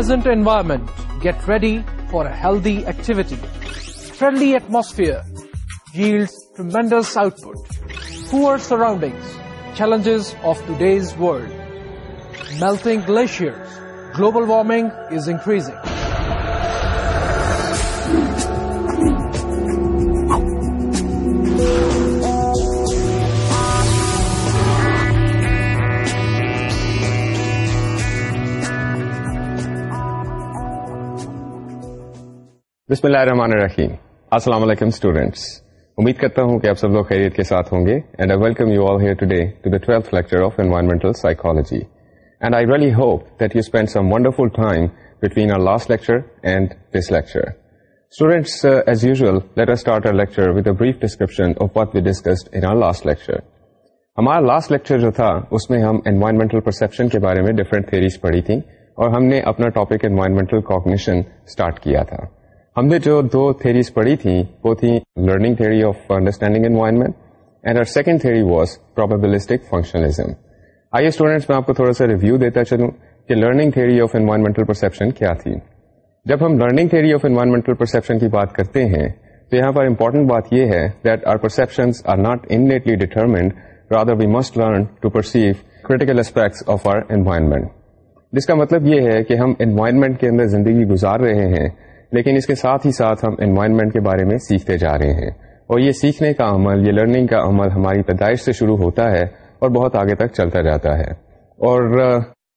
Present environment get ready for the activity friendly atmosphere gel mindless out put poor surroundings challenges of ٹھیک world melting glacier global warming is increasing بسم اللہ الرحمن الرحیم السلام علیکم students امید کرتا ہوں کہ آپ سب لوگ خیریت کے ساتھ ہوں گے and and and I I welcome you you all here to the twelfth lecture lecture lecture lecture lecture of of environmental psychology really hope that spend some wonderful time between our our our last last this students as let start with brief description we discussed in ہمارا last lecture جو تھا اس میں ہم environmental perception کے بارے میں different theories پڑھی تھیں اور ہم نے اپنا ٹاپک انوائرمنٹل ٹاپکشن اسٹارٹ کیا تھا ہم نے جو دو تھیریز پڑھی تھیں وہ تھی learning theory of understanding environment and our second theory was probabilistic functionalism آئیے اسٹوڈینٹس میں آپ کو تھوڑا سا ریویو دیتا چلوں کہ learning theory of environmental perception کیا تھی جب ہم learning theory of environmental perception کی بات کرتے ہیں تو یہاں پر امپورٹنٹ بات یہ ہے that our perceptions are not innately determined rather we must learn to perceive critical aspects of our environment جس کا مطلب یہ ہے کہ ہم انوائرمنٹ کے اندر زندگی گزار رہے ہیں لیکن اس کے ساتھ ہی ساتھ ہم انوائرمنٹ کے بارے میں سیکھتے جا رہے ہیں اور یہ سیکھنے کا عمل یہ لرننگ کا عمل ہماری پیدائش سے شروع ہوتا ہے اور بہت آگے تک چلتا جاتا ہے اور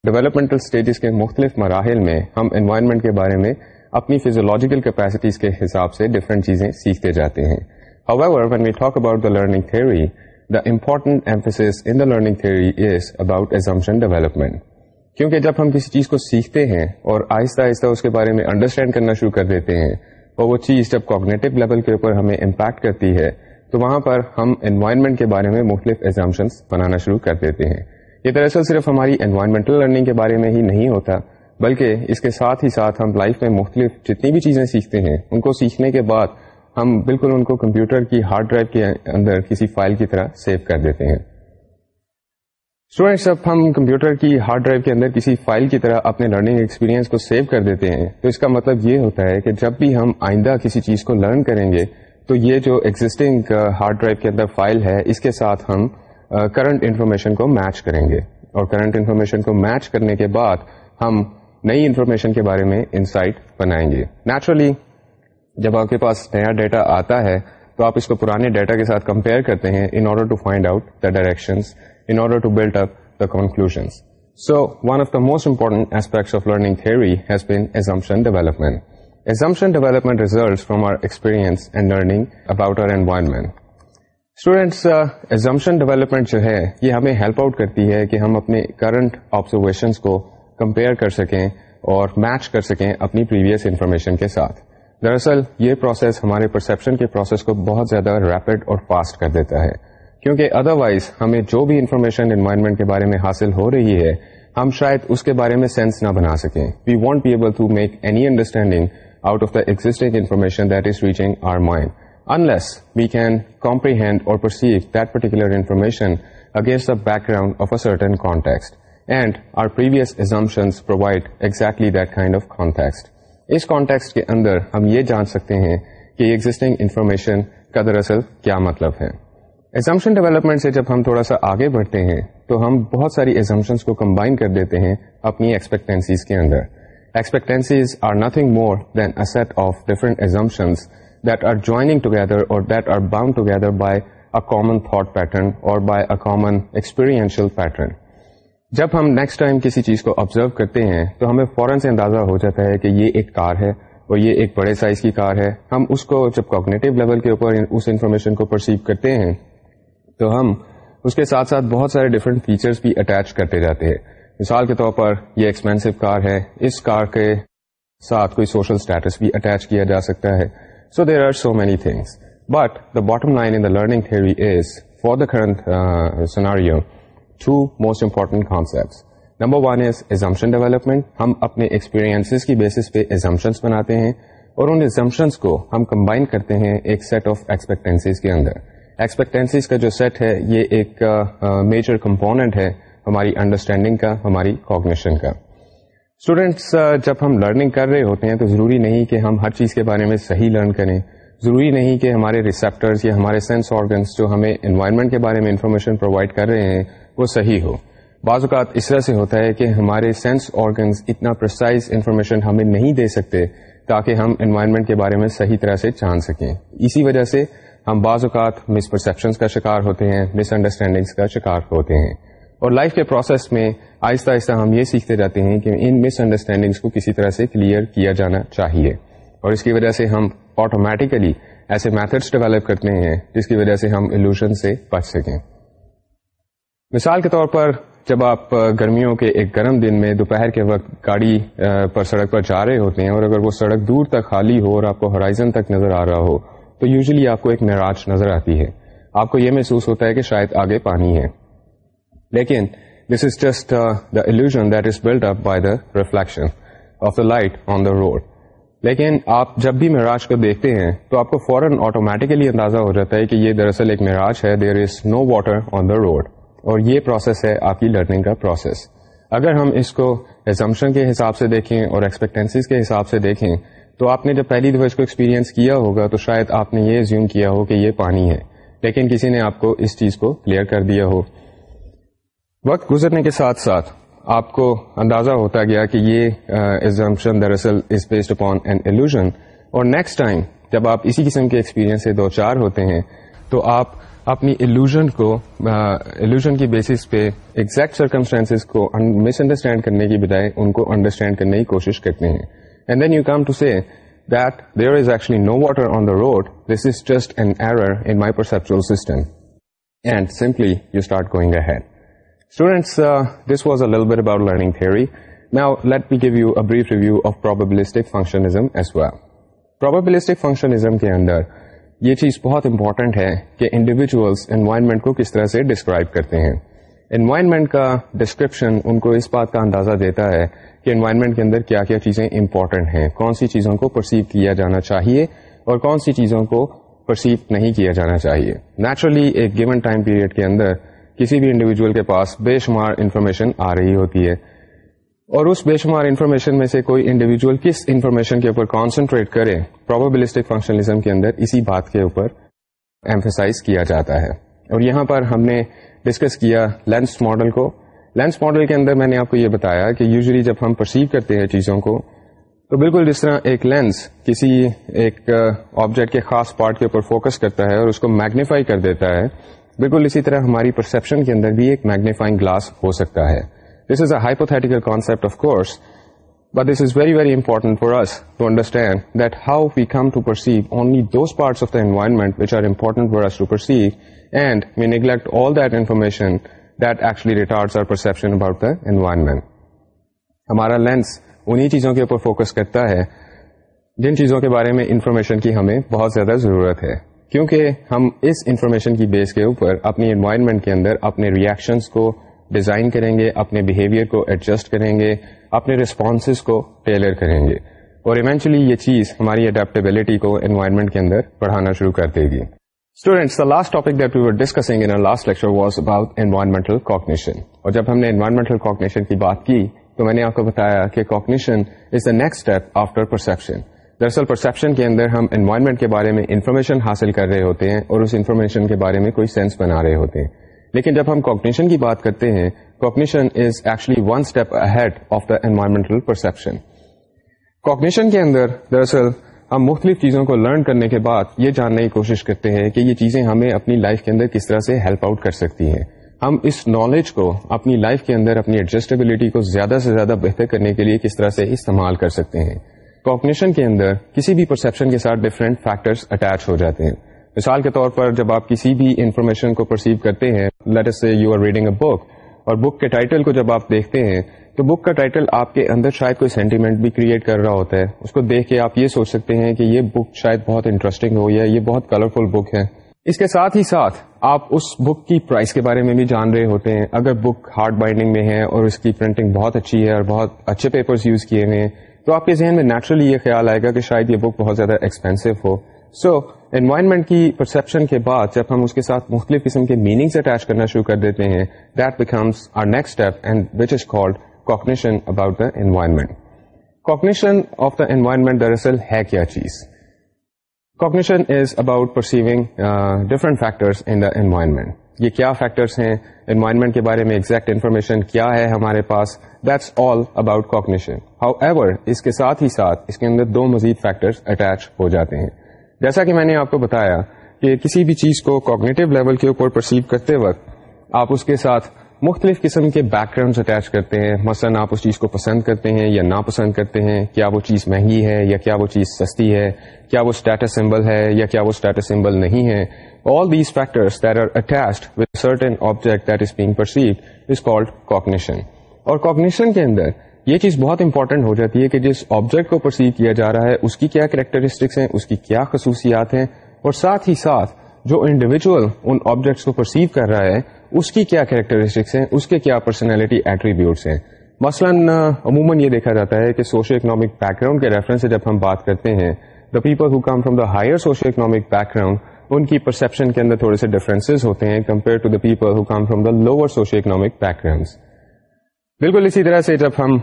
ڈیولپمنٹل اسٹیجز کے مختلف مراحل میں ہم انوائرمنٹ کے بارے میں اپنی فیزولوجیکل کیپیسٹیز کے حساب سے ڈفرینٹ چیزیں سیکھتے جاتے ہیں However, when we talk about the learning theory, the important emphasis in the learning theory is about assumption development. کیونکہ جب ہم کسی چیز کو سیکھتے ہیں اور آہستہ آہستہ اس کے بارے میں انڈرسٹینڈ کرنا شروع کر دیتے ہیں اور وہ چیز جب کوگنیٹو لیول کے اوپر ہمیں امپیکٹ کرتی ہے تو وہاں پر ہم انوائرمنٹ کے بارے میں مختلف ایگزامشنس بنانا شروع کر دیتے ہیں یہ دراصل صرف ہماری انوائرمنٹل لرننگ کے بارے میں ہی نہیں ہوتا بلکہ اس کے ساتھ ہی ساتھ ہم لائف میں مختلف جتنی بھی چیزیں سیکھتے ہیں ان کو سیکھنے کے بعد ہم بالکل ان کو کمپیوٹر کی ہارڈ ڈرائیو کے اندر کسی فائل کی طرح سیو کر دیتے ہیں اسٹوڈینٹس جب ہم کمپیوٹر کی ہارڈ ڈرائیو کے اندر کسی فائل کی طرح اپنے لرننگ ایکسپیرینس کو سیو کر دیتے ہیں تو اس کا مطلب یہ ہوتا ہے کہ جب بھی ہم آئندہ کسی چیز کو لرن کریں گے تو یہ جو ایگزٹنگ ہارڈ ڈرائیو کے اندر فائل ہے اس کے ساتھ ہم کرنٹ انفارمیشن کو میچ کریں گے اور کرنٹ انفارمیشن کو میچ کرنے کے بعد ہم نئی انفارمیشن کے بارے میں انسائٹ بنائیں گے نیچرلی جب آپ کے پاس نیا ڈیٹا آتا ہے تو آپ اس کو پرانے ڈیٹا کے ساتھ کمپیئر کرتے ہیں in order to find out the directions development جو ہے یہ ہمیں ہیلپ آؤٹ کرتی ہے کہ ہم اپنے کرنٹ آبزرویشن کو کمپیئر کر سکیں اور میچ کر سکیں اپنی کے ساتھ دراصل یہ پروسیس ہمارے پرسپشن کے پروسیس کو بہت زیادہ ریپڈ اور فاسٹ کر دیتا ہے کیونکہ ادر وائز ہمیں جو بھی انفارمیشن انوائرمنٹ کے بارے میں حاصل ہو رہی ہے ہم شاید اس کے بارے میں سینس نہ بنا سکیں we want be able to make any understanding out of the existing information that is reaching our mind unless we can comprehend or perceive that particular information against the background of a certain context and our previous experiences provide exactly that kind of context us context کے اندر ہم یہ جان سکتے ہیں کہ existing information کا دراصل کیا مطلب ہے ایزمپشن ڈیولپمنٹ سے جب ہم تھوڑا سا آگے بڑھتے ہیں تو ہم بہت ساری ایزمپشنس کو کمبائن کر دیتے ہیں اپنی ایکسپیکٹینسیز کے اندر expectancies are nothing more than a set of different assumptions that are joining together or that are bound together by a common thought pattern or by a common experiential pattern جب ہم next time کسی چیز کو observe کرتے ہیں تو ہمیں فوراً سے اندازہ ہو جاتا ہے کہ یہ ایک کار ہے اور یہ ایک بڑے سائز کی کار ہے ہم اس کو جب کوگنیٹو لیول کے اوپر اس انفارمیشن کو پرسیو کرتے ہیں تو ہم اس کے ساتھ ساتھ بہت سارے ڈفرینٹ فیچرس بھی اٹیچ کرتے جاتے ہیں مثال کے طور پر یہ ایکسپینسو کار ہے اس کار کے ساتھ کوئی سوشل اسٹیٹس بھی اٹیچ کیا جا سکتا ہے so there are so many things but the bottom line in learning theory is for the current scenario two most important concept number one is assumption development ہم اپنے ایکسپیرئنس کی basis پہ assumptions بناتے ہیں اور ان ایزمپشنس کو ہم combine کرتے ہیں ایک سیٹ آف ایکسپیکٹینسیز کے اندر ایکسپیکٹینسیز کا جو سیٹ ہے یہ ایک میجر کمپوننٹ ہے ہماری انڈرسٹینڈنگ کا ہماری کوگنیشن کا اسٹوڈینٹس جب ہم لرننگ کر رہے ہوتے ہیں تو ضروری نہیں کہ ہم ہر چیز کے بارے میں صحیح لرن کریں ضروری نہیں کہ ہمارے ریسیپٹرز یا ہمارے سینس آرگنس جو ہمیں انوائرمنٹ کے بارے میں انفارمیشن پرووائڈ کر رہے ہیں وہ صحیح ہو بعض اوقات اس طرح سے ہوتا ہے کہ ہمارے سینس آرگنس اتنا پرسائز انفارمیشن ہمیں نہیں دے سکتے تاکہ ہم انوائرمنٹ کے بارے میں صحیح طرح سے جان سکیں اسی وجہ سے ہم بعض اوقات مس پرسیپشنس کا شکار ہوتے ہیں مس انڈرسٹینڈنگس کا شکار ہوتے ہیں اور لائف کے پروسیس میں آہستہ آہستہ ہم یہ سیکھتے جاتے ہیں کہ ان مس انڈرسٹینڈنگس کو کسی طرح سے کلیئر کیا جانا چاہیے اور اس کی وجہ سے ہم آٹومیٹیکلی ایسے میتھڈس ڈیولپ کرتے ہیں جس کی وجہ سے ہم الوژن سے بچ سکیں مثال کے طور پر جب آپ گرمیوں کے ایک گرم دن میں دوپہر کے وقت گاڑی پر سڑک پر جا رہے ہوتے ہیں اور اگر وہ سڑک دور تک خالی ہو اور آپ کو ہرائزن تک نظر آ رہا ہو تو یوزلی آپ کو ایک معراج نظر آتی ہے آپ کو یہ محسوس ہوتا ہے کہ شاید آگے پانی ہے لیکن this is just the illusion that is build up by the reflection of the light on the road لیکن آپ جب بھی معراج کو دیکھتے ہیں تو آپ کو فوراً آٹومیٹیکلی اندازہ ہو جاتا ہے کہ یہ دراصل ایک معراج ہے there is no water on the road اور یہ پروسیس ہے آپ کی لرننگ کا پروسیس اگر ہم اس کو ایزمپشن کے حساب سے دیکھیں اور ایکسپیکٹینسیز کے حساب سے دیکھیں تو آپ نے جب پہلی دفعہ اس کو ایکسپیرینس کیا ہوگا تو شاید آپ نے یہ زیوم کیا ہو کہ یہ پانی ہے لیکن کسی نے آپ کو اس چیز کو کلیئر کر دیا ہو وقت گزرنے کے ساتھ ساتھ آپ کو اندازہ ہوتا گیا کہ یہ ایگزامپشن اور نیکسٹ ٹائم جب آپ اسی قسم کے ایکسپیرینس سے دو چار ہوتے ہیں تو آپ اپنی ایلوژن ایلوژن کو کی بیسس پہ ایگزیکٹ سرکمسٹانس کو مس انڈرسٹینڈ کرنے کی بجائے ان کو انڈرسٹینڈ کرنے کی کوشش کرتے ہیں کے اندر یہ چیز بہت امپورٹنٹ ہے کہ انڈیویژلسرمنٹ کو کس طرح سے ڈسکرائب کرتے ہیں انوائرمنٹ کا ڈسکرپشن ان کو اس بات کا اندازہ دیتا ہے کہ انوائرمنٹ کے اندر کیا کیا چیزیں امپورٹنٹ ہیں کون سی چیزوں کو پرسیو کیا جانا چاہیے اور کون سی چیزوں کو پرسیو نہیں کیا جانا چاہیے نیچرلی ایک گیون ٹائم پیریڈ کے اندر کسی بھی انڈیویجل کے پاس بے شمار انفارمیشن آ رہی ہوتی ہے اور اس بے شمار انفارمیشن میں سے کوئی انڈیویجل کس انفارمیشن کے اوپر کانسنٹریٹ کرے پروبلسٹک فنکشنلزم کے اندر اسی بات کے اوپر ایمفسائز کیا جاتا ہے اور یہاں پر ہم نے ڈسکس کیا لینس ماڈل کو لینس ماڈل کے اندر میں نے آپ کو یہ بتایا کہ یوزلی جب ہم پرسیو کرتے ہیں چیزوں کو تو بالکل جس طرح ایک لینس کسی ایک آبجیکٹ uh, کے خاص پارٹ کے اوپر فوکس کرتا ہے اور اس کو میگنیفائی کر دیتا ہے بالکل اسی طرح ہماری پرسپشن کے اندر بھی ایک میگنیفائنگ گلاس ہو سکتا ہے this is a hypothetical concept of course but this is very very important for us to understand that how we come to perceive only those parts of the environment which are important for us to perceive and we neglect all that information that actually retard our perception about the environment ہمارا lens انہیں چیزوں کے اوپر focus کرتا ہے جن چیزوں کے بارے میں انفارمیشن کی ہمیں بہت زیادہ ضرورت ہے کیونکہ ہم اس انفارمیشن کی بیس کے اوپر اپنی انوائرمنٹ کے اندر اپنے ریئیکشنس کو ڈیزائن کریں گے اپنے بہیویئر کو ایڈجسٹ کریں گے اپنے رسپانسز کو ٹیلر کریں گے اور ایونچولی یہ چیز ہماری اڈیپٹیبلٹی کو انوائرمنٹ کے اندر بڑھانا شروع کر دے گی جب ہم نے آپ کو بتایا کہ اندر ہم انوائرمنٹ کے بارے میں انفارمیشن حاصل کر رہے ہوتے ہیں اور اس انفارمیشن کے بارے میں کوئی سینس بنا رہے ہوتے ہیں لیکن جب ہمشن کی بات کرتے ہیں انوائرمنٹل پرسپشن کاگنیشن کے اندر ہم مختلف چیزوں کو لرن کرنے کے بعد یہ جاننے کی کوشش کرتے ہیں کہ یہ چیزیں ہمیں اپنی لائف کے اندر کس طرح سے ہیلپ آؤٹ کر سکتی ہیں ہم اس نالج کو اپنی لائف کے اندر اپنی ایڈجسٹیبلٹی کو زیادہ سے زیادہ بہتر کرنے کے لیے کس طرح سے استعمال کر سکتے ہیں کوپنیشن کے اندر کسی بھی پرسپشن کے ساتھ ڈفرینٹ فیکٹرس اٹیچ ہو جاتے ہیں مثال کے طور پر جب آپ کسی بھی انفارمیشن کو پرسیو کرتے ہیں let's say you are reading a book اور بک کے ٹائٹل کو جب آپ دیکھتے ہیں تو بک کا ٹائٹل آپ کے اندر شاید کوئی سینٹیمنٹ بھی کریٹ کر رہا ہوتا ہے اس کو دیکھ کے آپ یہ سوچ سکتے ہیں کہ یہ بک شاید بہت انٹرسٹنگ ہوئی ہے یہ بہت کلرفل بک ہے اس کے ساتھ ہی ساتھ آپ اس بک کی پرائز کے بارے میں بھی جان رہے ہوتے ہیں اگر بک ہارڈ بائنڈنگ میں ہے اور اس کی پرنٹنگ بہت اچھی ہے اور بہت اچھے پیپر یوز کیے ہوئے تو آپ کے ذہن میں نیچرلی یہ خیال آئے گا کہ شاید یہ بک بہت زیادہ ایکسپینسو ہو سو انوائرمنٹ کی پرسپشن کے بعد جب ہم اس کے ساتھ مختلف قسم کے میننگس اٹیچ کرنا شروع کر دیتے ہیں that becomes our next step and which is called about the environment cognition of the environment دراصل ہے کیا چیز is about perceiving different factors in the environment یہ کیا فیکٹرس ہیں انوائرمنٹ کے بارے میں ایگزیکٹ انفارمیشن کیا ہے ہمارے پاس that's all about cognition however اس کے ساتھ ہی ساتھ اس کے اندر دو مزید فیکٹرس اٹیچ ہو جاتے ہیں جیسا کہ میں نے آپ کو بتایا کہ کسی بھی چیز کو کوگنیٹو لیول کے اوپر پرسیو کرتے وقت آپ اس کے ساتھ مختلف قسم کے بیک گراؤنڈ اٹیچ کرتے ہیں مثلا آپ اس چیز کو پسند کرتے ہیں یا ناپسند کرتے ہیں کیا وہ چیز مہنگی ہے یا کیا وہ چیز سستی ہے کیا وہ اسٹیٹس سمبل ہے یا کیا وہ اسٹیٹس سمبل نہیں ہے all these factors object that is being perceive is called cognition اور کوکنیشن کے اندر یہ چیز بہت امپورٹنٹ ہو جاتی ہے کہ جس آبجیکٹ کو پرسیو کیا جا رہا ہے اس کی کیا کریکٹرسٹکس ہیں اس کی کیا خصوصیات ہیں اور ساتھ ہی ساتھ جو انڈیویجل ان آبجیکٹس کو پرسیو کر رہا ہے اس کی کیا کریکٹرسٹکس ہیں اس کے کیا پرسنالٹی ایٹریبیوٹس ہیں مثلا عموماً یہ دیکھا جاتا ہے کہ سوشل اکنامک بیک گراؤنڈ کے ریفرنس سے جب ہم بات کرتے ہیں the people who come from the higher social economic background ان کی پرسپشن کے اندر تھوڑے سے ڈفرینسز ہوتے ہیں compare to the people who come from the lower socio economic backgrounds بالکل اسی طرح سے جب ہم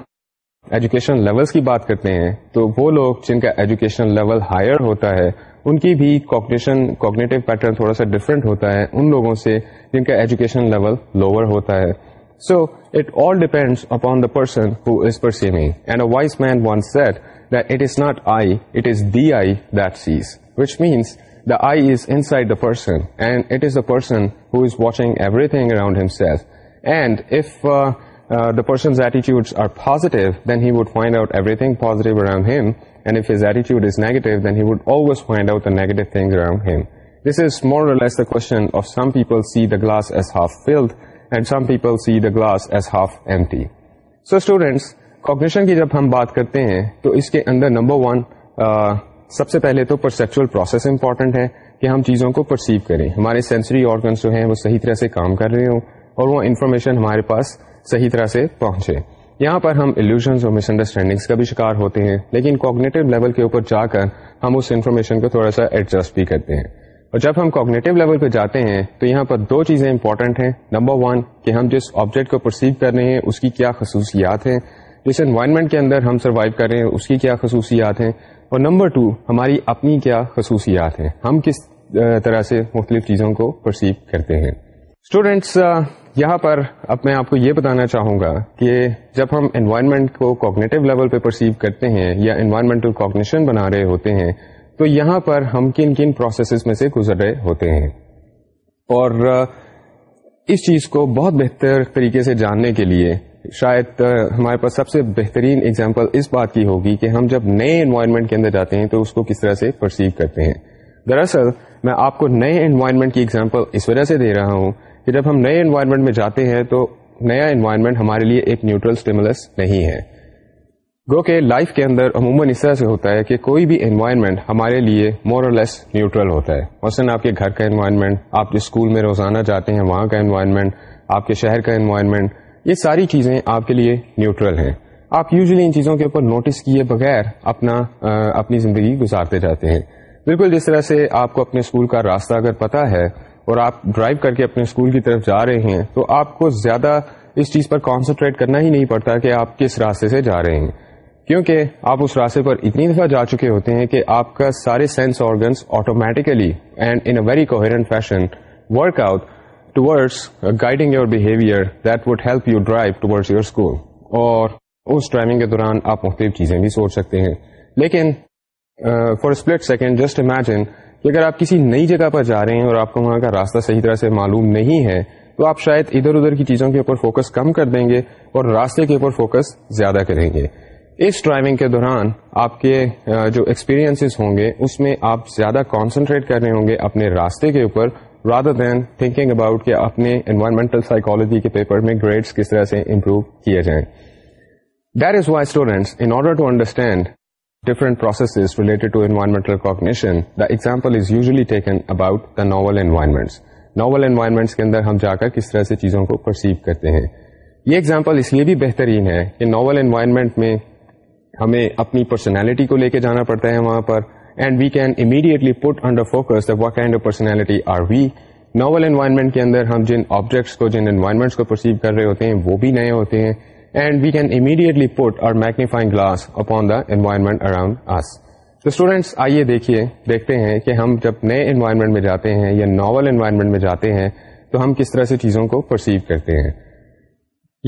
ایجوکیشن لیولس کی بات کرتے ہیں تو وہ لوگ جن کا ایجوکیشن لیول ہائر ہوتا ہے ان کی بھی کوگنیشن کوگنیٹو پیٹرن تھوڑا سا ڈفرینٹ ہوتا ہے ان لوگوں سے جن کا ایجوکیشن لیول لوور ہوتا ہے so it all depends upon the person who is persons and a wise man want say that it is not eye it is that sees which means the eye is side the person and it is is watching everything around and if the positive around our positive then he would find out everything positive and find then he would things find out so students cognition کی جب ہم بات کرتے ہیں تو اس کے اندر number one سب سے پہلے تو پرسکچل پروسیس امپورٹنٹ ہے کہ ہم چیزوں کو پرسیو کریں ہمارے سینسری آرگنس جو ہیں وہ صحیح طرح سے کام کر رہے ہوں اور وہ انفارمیشن ہمارے پاس صحیح طرح سے پہنچے یہاں پر ہم ایلوژنس اور مس انڈرسٹینڈنگس کا بھی شکار ہوتے ہیں لیکن کوگنیٹو لیول کے اوپر جا کر ہم اس انفارمیشن کو تھوڑا سا ایڈجسٹ بھی کرتے ہیں اور جب ہم کوگنیٹو لیول پہ جاتے ہیں تو یہاں پر دو چیزیں امپورٹنٹ ہیں نمبر ون کہ ہم جس آبجیکٹ کو پرسیو کر رہے ہیں اس کی کیا خصوصیات ہیں جس انوائرمنٹ کے اندر ہم سروائو کر رہے ہیں اس کی کیا خصوصیات ہیں اور نمبر ٹو ہماری اپنی کیا خصوصیات ہیں ہم کس طرح سے مختلف چیزوں کو پرسیو کرتے ہیں اسٹوڈینٹس یہاں پر اب میں آپ کو یہ بتانا چاہوں گا کہ جب ہم انوائرمنٹ کو کوگنیٹو لیول پہ پرسیو کرتے ہیں یا انوائرمنٹل کوگنیشن بنا رہے ہوتے ہیں تو یہاں پر ہم کن کن پروسیسز میں سے گزر رہے ہوتے ہیں اور اس چیز کو بہت بہتر طریقے سے جاننے کے لیے شاید ہمارے پاس سب سے بہترین اگزامپل اس بات کی ہوگی کہ ہم جب نئے انوائرمنٹ کے اندر جاتے ہیں تو اس کو کس طرح سے پرسیو کرتے ہیں دراصل میں آپ کو نئے انوائرمنٹ کی اگزامپل اس وجہ سے دے رہا ہوں کہ جب ہم نئے انوائرمنٹ میں جاتے ہیں تو نیا انوائرمنٹ ہمارے لیے ایک نیوٹرل اسٹیملس نہیں ہے گو کہ لائف کے اندر عموماً اس طرح سے ہوتا ہے کہ کوئی بھی انوائرمنٹ ہمارے لیے مور اور لیس نیوٹرل ہوتا ہے مثلاً آپ کے گھر کا انوائرمنٹ آپ جس اسکول میں روزانہ جاتے ہیں وہاں کا انوائرمنٹ آپ کے شہر کا انوائرمنٹ یہ ساری چیزیں آپ کے لیے نیوٹرل ہیں آپ یوزلی ان چیزوں کے اوپر نوٹس کیے بغیر اپنا آ, اپنی زندگی گزارتے جاتے ہیں بالکل جس طرح سے آپ کو اپنے اسکول کا راستہ اگر پتہ ہے اور آپ ڈرائیو کر کے اپنے اسکول کی طرف جا رہے ہیں تو آپ کو زیادہ اس چیز پر کانسنٹریٹ کرنا ہی نہیں پڑتا کہ آپ کس راستے سے جا رہے ہیں کیونکہ آپ اس راستے پر اتنی دفعہ جا چکے ہوتے ہیں کہ آپ کا سارے sense organs automatically and in a very coherent fashion work out towards guiding your behaviour that would help you drive your school اور اس ڈرائیونگ کے دوران آپ مختلف چیزیں بھی سوچ سکتے ہیں لیکن for split second just imagine کہ اگر آپ کسی نئی جگہ پر جا رہے ہیں اور آپ کو وہاں کا راستہ صحیح طرح سے معلوم نہیں ہے تو آپ شاید ادھر ادھر کی چیزوں کے اوپر فوکس کم کر دیں گے اور راستے کے اوپر فوکس زیادہ کریں گے اس ڈرائیونگ کے دوران آپ کے جو ایکسپیرینس ہوں گے اس میں آپ زیادہ کانسنٹریٹ کر رہے ہوں گے اپنے راستے کے اوپر رادر دین تھنکنگ اباؤٹ کہ اپنے انوائرمنٹل سائیکولوجی کے پیپر میں گریڈس کس طرح سے امپروو کیے جائیں there is why students in order to understand different processes related to environmental cognition the example is usually taken about the novel environments environments کے اندر ہم جا کر کس طرح سے چیزوں کو پرسیو کرتے ہیں یہ ایگزامپل اس لیے بھی بہترین ہے کہ ناول انوائرمنٹ میں ہمیں اپنی پرسنالٹی کو لے کے جانا پڑتا ہے وہاں پر and we can immediately put under focus what kind of personality are we novel environment کے اندر ہم جن آبجیکٹس کو جن انوائرمنٹس کو پرسیو کر رہے ہوتے ہیں وہ بھی نئے ہوتے ہیں and we can immediately put our magnifying glass upon the environment around us تو اسٹوڈینٹس آئیے دیکھیے دیکھتے ہیں کہ ہم جب نئے انوائرمنٹ میں جاتے ہیں یا ناول انوائرمنٹ میں جاتے ہیں تو ہم کس طرح سے چیزوں کو پرسیو کرتے ہیں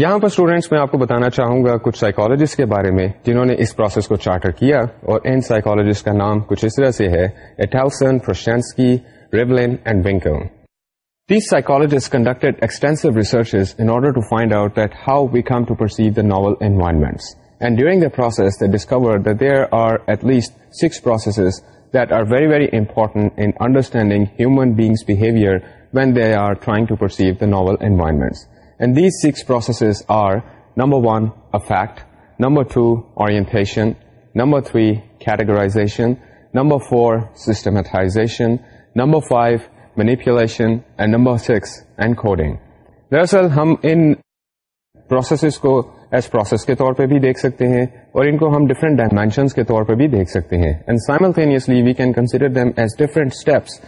یہاں پر اسٹوڈینٹس میں آپ کو بتانا چاہوں گا کچھ سائیکالوجیس کے بارے میں جنہوں نے اس پروسیس کو چارٹر کیا اور ان سائکالوجیز کا نام کچھ اس طرح سے ہے and These psychologists conducted extensive researches in order to find out that how we come to perceive the novel environments. And during the process, they discovered that there are at least six processes that are very, very important in understanding human beings' behavior when they are trying to perceive the novel environments. And these six processes are number one affect number two orientation number three categorization number four systematization number five manipulation number six encoding دراصل ہم ان processes کو as process کے طور پہ بھی دیکھ سکتے ہیں اور ان کو ہم ڈفرنٹ ڈائمینشنس کے طور پہ بھی دیکھ سکتے ہیں and simultaneously we can consider them as different steps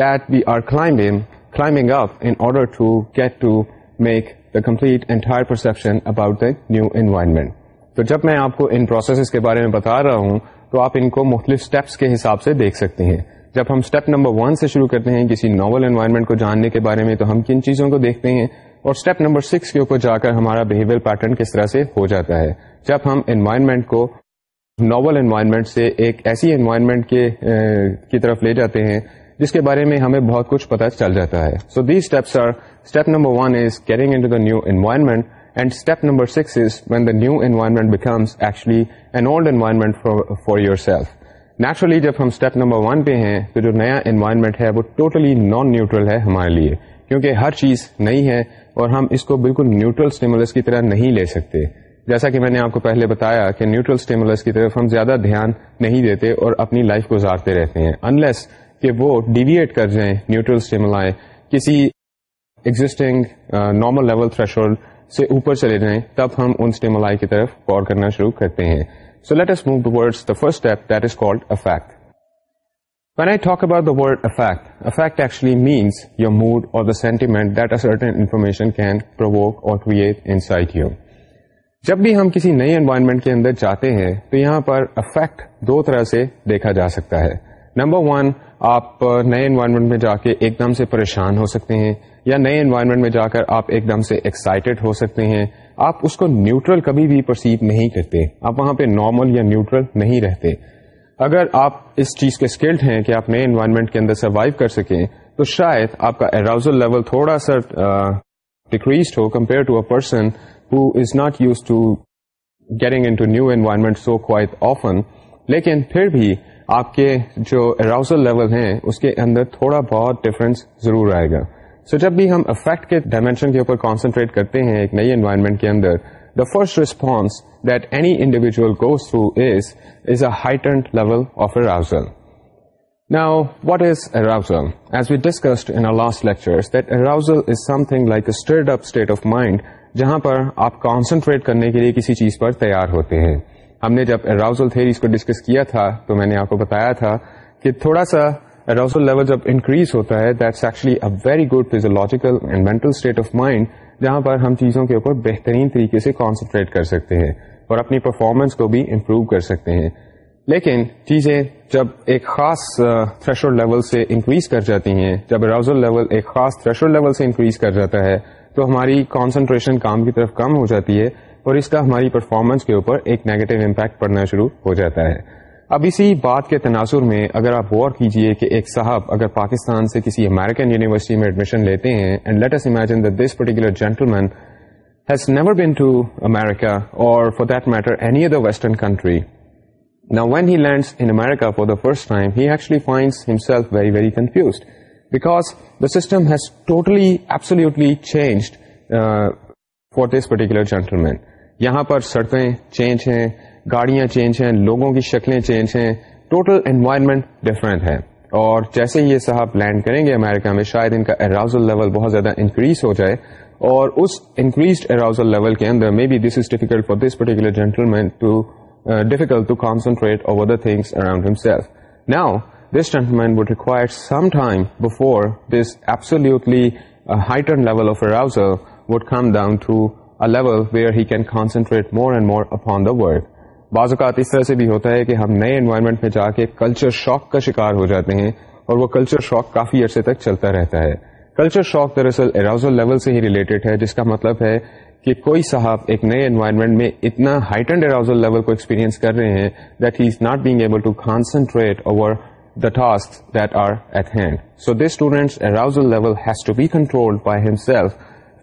that we are climbing climbing up in order to get to make the complete entire perception about the new environment تو جب میں آپ کو ان پروسیسز کے بارے میں بتا رہا ہوں تو آپ ان کو مختلف اسٹیپس کے حساب سے سے دیکھ سکتے ہیں جب ہم اسٹیپ نمبر ون شروع کرتے ہیں کسی ناول انوائرمنٹ کو جاننے کے بارے میں تو ہم کن چیزوں کو دیکھتے ہیں اور اسٹیپ نمبر سکس کے اوپر جا کر ہمارا بہیویئر پیٹرن کس طرح سے ہو جاتا ہے جب ہم انوائرمنٹ کو ناول انوائرمنٹ سے ایک ایسی انوائرمنٹ کے کی طرف لے جاتے ہیں جس کے بارے میں ہمیں بہت کچھ پتہ چل جاتا ہے so these steps are step number one is caring new environment and step number new environment environment for yourself naturally جب ہم اسٹیپ نمبر ون پہ ہیں تو جو نیا انوائرمنٹ ہے وہ ٹوٹلی نان نیوٹرل ہے ہمارے لیے کیونکہ ہر چیز نئی ہے اور ہم اس کو بالکل نیوٹرل اسٹیمولس کی طرح نہیں لے سکتے جیسا کہ میں نے آپ کو پہلے بتایا کہ نیوٹرل اسٹیمولس کی طرف ہم زیادہ دھیان نہیں دیتے اور اپنی لائف گزارتے رہتے ہیں انلیس کہ وہ ڈیویٹ کر جائیں نیوٹرل اسٹیمولائیں کسی ایگزٹنگ نارمل لیول تھریش سے اوپر چلے جائیں تب ہم ان انٹرملائی کی طرف غور کرنا شروع کرتے ہیں so let's move the first step that is called affect mode اور ہم کسی نئے کے اندر جاتے ہیں تو یہاں پر افیکٹ دو طرح سے دیکھا جا سکتا ہے نمبر ون آپ نئے میں جا کے ایک دم سے پریشان ہو سکتے ہیں یا نئے انوائرمنٹ میں جا کر آپ ایک دم سے ایکسائٹیڈ ہو سکتے ہیں آپ اس کو نیوٹرل کبھی بھی پرسیو نہیں کرتے آپ وہاں پہ نارمل یا نیوٹرل نہیں رہتے اگر آپ اس چیز کے اسکلڈ ہیں کہ آپ نئے انوائرمنٹ کے اندر سروائو کر سکیں تو شاید آپ کا اراؤزل لیول تھوڑا سا decrease who compare to a person who is not used to getting into new environment so quite often لیکن پھر بھی آپ کے جو اراؤزل لیول ہیں اس کے اندر تھوڑا بہت ڈفرینس ضرور آئے گا سو جب بھی ہم افیکٹ کے ڈائمینشن کے اوپر کانسنٹریٹ کرتے ہیں ایک نئی انوائرمنٹ کے اندر the first response that any individual goes through is is a heightened level of arousal Now, what is arousal? As we discussed in our last lectures, that arousal is something like a stirred-up state of mind جہاں پر آپ concentrate کرنے کے لیے کسی چیز پر تیار ہوتے ہیں ہم نے جب arousal theories کو discuss کیا تھا تو میں نے آپ کو بتایا تھا کہ تھوڑا سا ایروزل لیول جب انکریز ہوتا ہے very good physiological and mental state of mind جہاں پر ہم چیزوں کے اوپر بہترین طریقے سے کانسنٹریٹ کر سکتے ہیں اور اپنی پرفارمنس کو بھی امپروو کر سکتے ہیں لیکن چیزیں جب ایک خاص تھریشر لیول سے انکریز کر جاتی ہیں جب اراؤزل لیول ایک خاص تھریشر لیول سے انکریز کر جاتا ہے تو ہماری کانسنٹریشن کام کی طرف کم ہو جاتی ہے اور اس کا ہماری پرفارمنس کے اوپر ایک نیگیٹو امپیکٹ پڑنا شروع ہو جاتا ہے اب اسی بات کے تناظر میں اگر آپ غور کیجئے کہ ایک صاحب اگر پاکستان سے کسی امریکن یونیورسٹی میں ایڈمیشن لیتے ہیں and let's imagine that this particular gentleman has never been to America or for that matter any other western country نا when he lands in America for the first time he actually finds himself very very confused because the system has totally absolutely changed for this particular gentle یہاں پر سڑکیں change ہیں گاڑیاں change ہیں لوگوں کی شکلیں چینج ہیں ٹوٹل انوائرمنٹ ڈفرینٹ ہے اور جیسے ہی یہ صاحب لینڈ کریں گے امیرکا میں شاید ان کا اراؤزل لیول بہت زیادہ انکریز ہو جائے اور اس انکریز اراؤزل لیول کے اندر may be this is difficult for this particular gentleman to to difficult concentrate over the things around himself now this gentleman would require some time before this level of arousal would come down to level where he can concentrate more and more upon the world بعض اوقات اس طرح سے بھی ہوتا ہے کہ ہم نئے انوائرمنٹ میں جا کے کلچر شاک کا شکار ہو جاتے ہیں اور وہ کلچر شاک کافی عرصے تک چلتا رہتا ہے کلچر شاک دراصل اراؤزل لیول سے ہی ریلیٹڈ ہے جس کا مطلب ہے کہ کوئی صاحب ایک نئے انوائرمنٹ میں اتنا ہائٹنڈ اراؤزل لیول کو ایکسپیرینس کر رہے ہیں that he is not being able to concentrate over hand so this has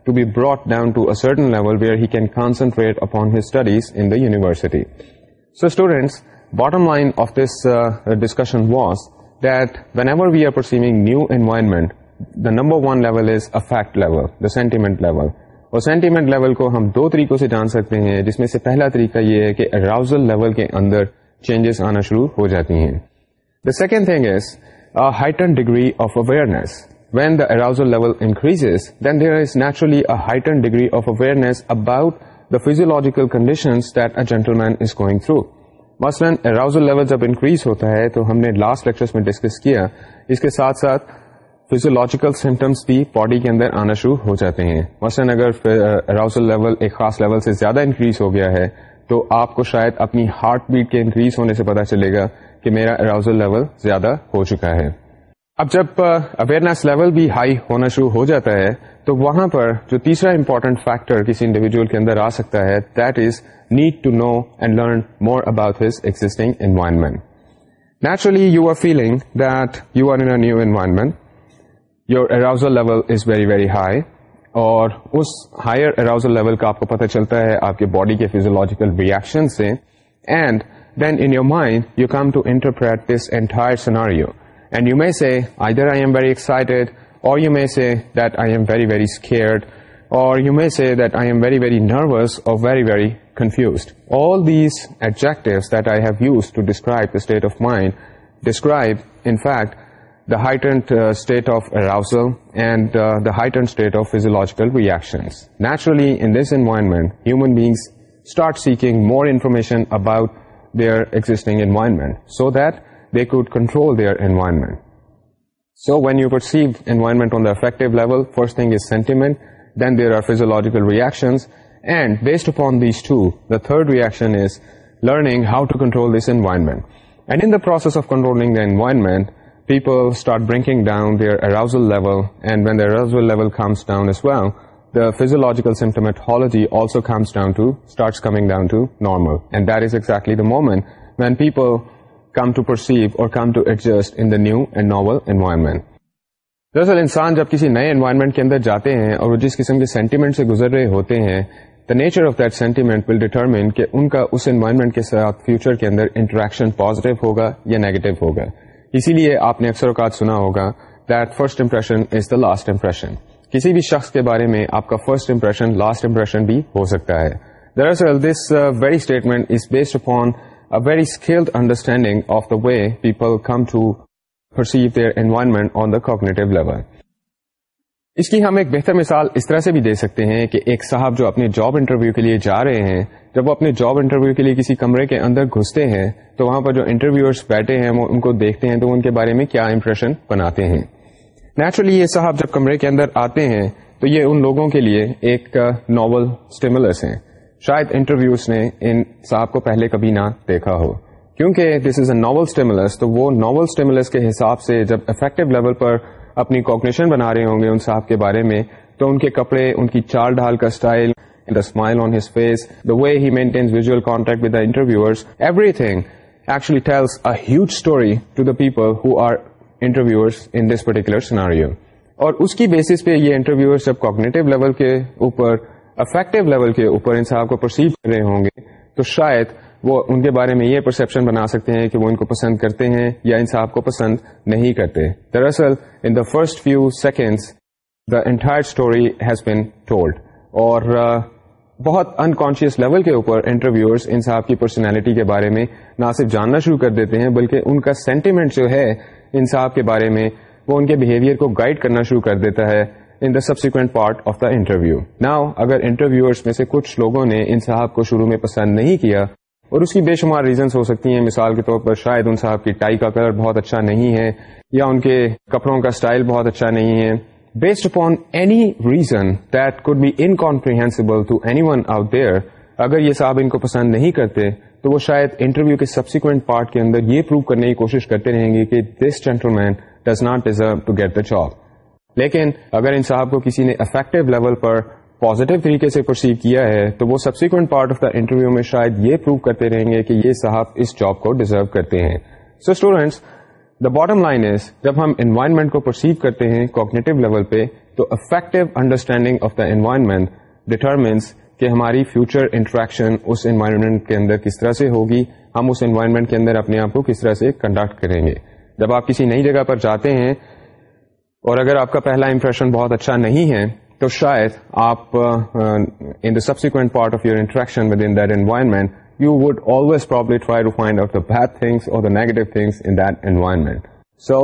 to be brought down level he can concentrate upon the university So students, bottom line of this uh, discussion was that whenever we are perceiving new environment, the number one level is effect level, the sentiment level. اور sentiment level کو ہم دو طریقوں سے جان سکتے ہیں جس میں سے پہلا طریقہ یہ ہے کہ اراؤزل لیول کے اندر چینجز آنا شروع ہو جاتی ہیں the second thing is heightened degree of awareness when the arousal level increase then there is naturally heightened degree of awareness about the physiological conditions that a gentleman is going through. مثلاً arousal level جب increase ہوتا ہے تو ہم نے last lectures میں discuss کیا اس کے ساتھ ساتھ فیزیولوجیکل سمٹمس بھی باڈی کے اندر آنا شروع ہو جاتے ہیں مثلاً اگر اراؤزل لیول ایک خاص لیول سے زیادہ انکریز ہو گیا ہے تو آپ کو شاید اپنی ہارٹ بیٹ کے انکریز ہونے سے پتا چلے گا کہ میرا اراؤزل لیول زیادہ ہو چکا ہے اب جب اویئرنیس لیول بھی ہائی ہونا شروع ہو جاتا ہے تو وہاں پر جو تیسرا امپورٹنٹ فیکٹر کسی انڈیویجل کے اندر آ سکتا ہے that is need to know and learn more about his existing environment naturally you are feeling that you are in new environment your arousal level is very very high اور اس higher arousal level کا آپ کو پتا چلتا ہے آپ کے باڈی کے فیزولوجیکل ریئیکشن سے and then in your mind you come to interpret this entire scenario and you may either I am very excited Or you may say that I am very, very scared. Or you may say that I am very, very nervous or very, very confused. All these adjectives that I have used to describe the state of mind describe, in fact, the heightened uh, state of arousal and uh, the heightened state of physiological reactions. Naturally, in this environment, human beings start seeking more information about their existing environment so that they could control their environment. So when you perceive environment on the affective level, first thing is sentiment, then there are physiological reactions, and based upon these two, the third reaction is learning how to control this environment. And in the process of controlling the environment, people start bringing down their arousal level, and when the arousal level comes down as well, the physiological symptomatology also starts coming down to normal. And that is exactly the moment when people come to perceive or come to exist in the new and novel environment. دراصل انسان جب کسی نئے environment کے اندر جاتے ہیں اور وہ جس قسم کے سینٹیمنٹ سے گزر رہے ہوتے ہیں the nature of that sentiment will determine کہ ان کا اس انوائرمنٹ کے ساتھ فیوچر کے اندر انٹریکشن پازیٹو ہوگا یا نیگیٹو ہوگا اسی لیے آپ نے اکثر اوقات سنا ہوگا that first impression is the last impression کسی بھی شخص کے بارے میں آپ کا فرسٹ امپریشن لاسٹ امپریشن بھی ہو سکتا ہے دراصل this very statement is based upon environment of the way people اس کی ہم ایک بہتر مثال اس طرح سے بھی دے سکتے ہیں کہ ایک صاحب جو اپنے جاب انٹرویو کے لیے جا رہے ہیں جب وہ اپنے جاب انٹرویو کے لیے کسی کمرے کے اندر گھستے ہیں تو وہاں پر جو انٹرویوئرس بیٹھے ہیں وہ ان کو دیکھتے ہیں تو ان کے بارے میں کیا امپریشن بناتے ہیں نیچرلی یہ صاحب جب کمرے کے اندر آتے ہیں تو یہ ان لوگوں کے لیے ایک ناول uh, اسٹیملس ہیں شاید انٹرویو اس نے ان صاحب کو پہلے کبھی نہ دیکھا ہو کیونکہ this is a novel stimulus تو وہ ناول اسٹیملس کے حساب سے جب افیکٹو لیول پر اپنی کوگنیشن بنا رہے ہوں گے ان صاحب کے بارے میں تو ان کے کپڑے ان کی چال ڈھال کا style the smile on his face the way he maintains visual contact with the interviewers everything actually tells a huge story to the people who are interviewers in this particular scenario اور اس کی basis پہ یہ interviewer جب cognitive level کے اوپر affective level کے اوپر ان صاحب کو پرسیو کر رہے ہوں گے تو شاید وہ ان کے بارے میں یہ پرسپشن بنا سکتے ہیں کہ وہ ان کو پسند کرتے ہیں یا ان صاحب کو پسند نہیں کرتے دراصل in the first few seconds the entire story has been told اور بہت انکانشیس لیول کے اوپر ان صاحب کی پرسنالٹی کے بارے میں نہ صرف جاننا شروع کر دیتے ہیں بلکہ ان کا سینٹیمنٹ جو ہے ان صاحب کے بارے میں وہ ان کے بیہیویئر کو گائڈ کرنا شروع کر دیتا ہے انٹرویو ناؤ اگر انٹرویورس میں سے کچھ لوگوں نے ان صاحب کو شروع میں پسند نہیں کیا اور اس کی بے شمار ریزنس ہو سکتی ہیں مثال کے طور پر شاید ان صاحب کی ٹائی کا کلر بہت اچھا نہیں ہے یا ان کے کپڑوں کا اسٹائل بہت اچھا نہیں ہے based upon any reason that could be to anyone out there اگر یہ صاحب ان کو پسند نہیں کرتے تو وہ شاید انٹرویو کے سبسیکوینٹ پارٹ کے اندر یہ پروو کرنے کی کوشش کرتے رہیں گے کہ this gentleman does not deserve to get the job لیکن اگر ان صاحب کو کسی نے افیکٹو لیول پر پوزیٹو طریقے سے پرسیو کیا ہے تو وہ subsequent part of the interview میں شاید یہ پروو کرتے رہیں گے کہ یہ صاحب اس جاب کو ڈیزرو کرتے ہیں so students the bottom line is جب ہم انوائرمنٹ کو پرسیو کرتے ہیں کوگنیٹو لیول پہ تو affective understanding of the environment determines کہ ہماری فیوچر انٹریکشن اس انوائرمنٹ کے اندر کس طرح سے ہوگی ہم اس انوائرمنٹ کے اندر اپنے آپ کو کس طرح سے کنڈکٹ کریں گے جب آپ کسی نئی جگہ پر جاتے ہیں اور اگر آپ کا پہلا امپریشن بہت اچھا نہیں ہے تو شاید آپ in the subsequent part of your interaction with in that environment you would always probably try to find out the bad things or the negative things in that environment so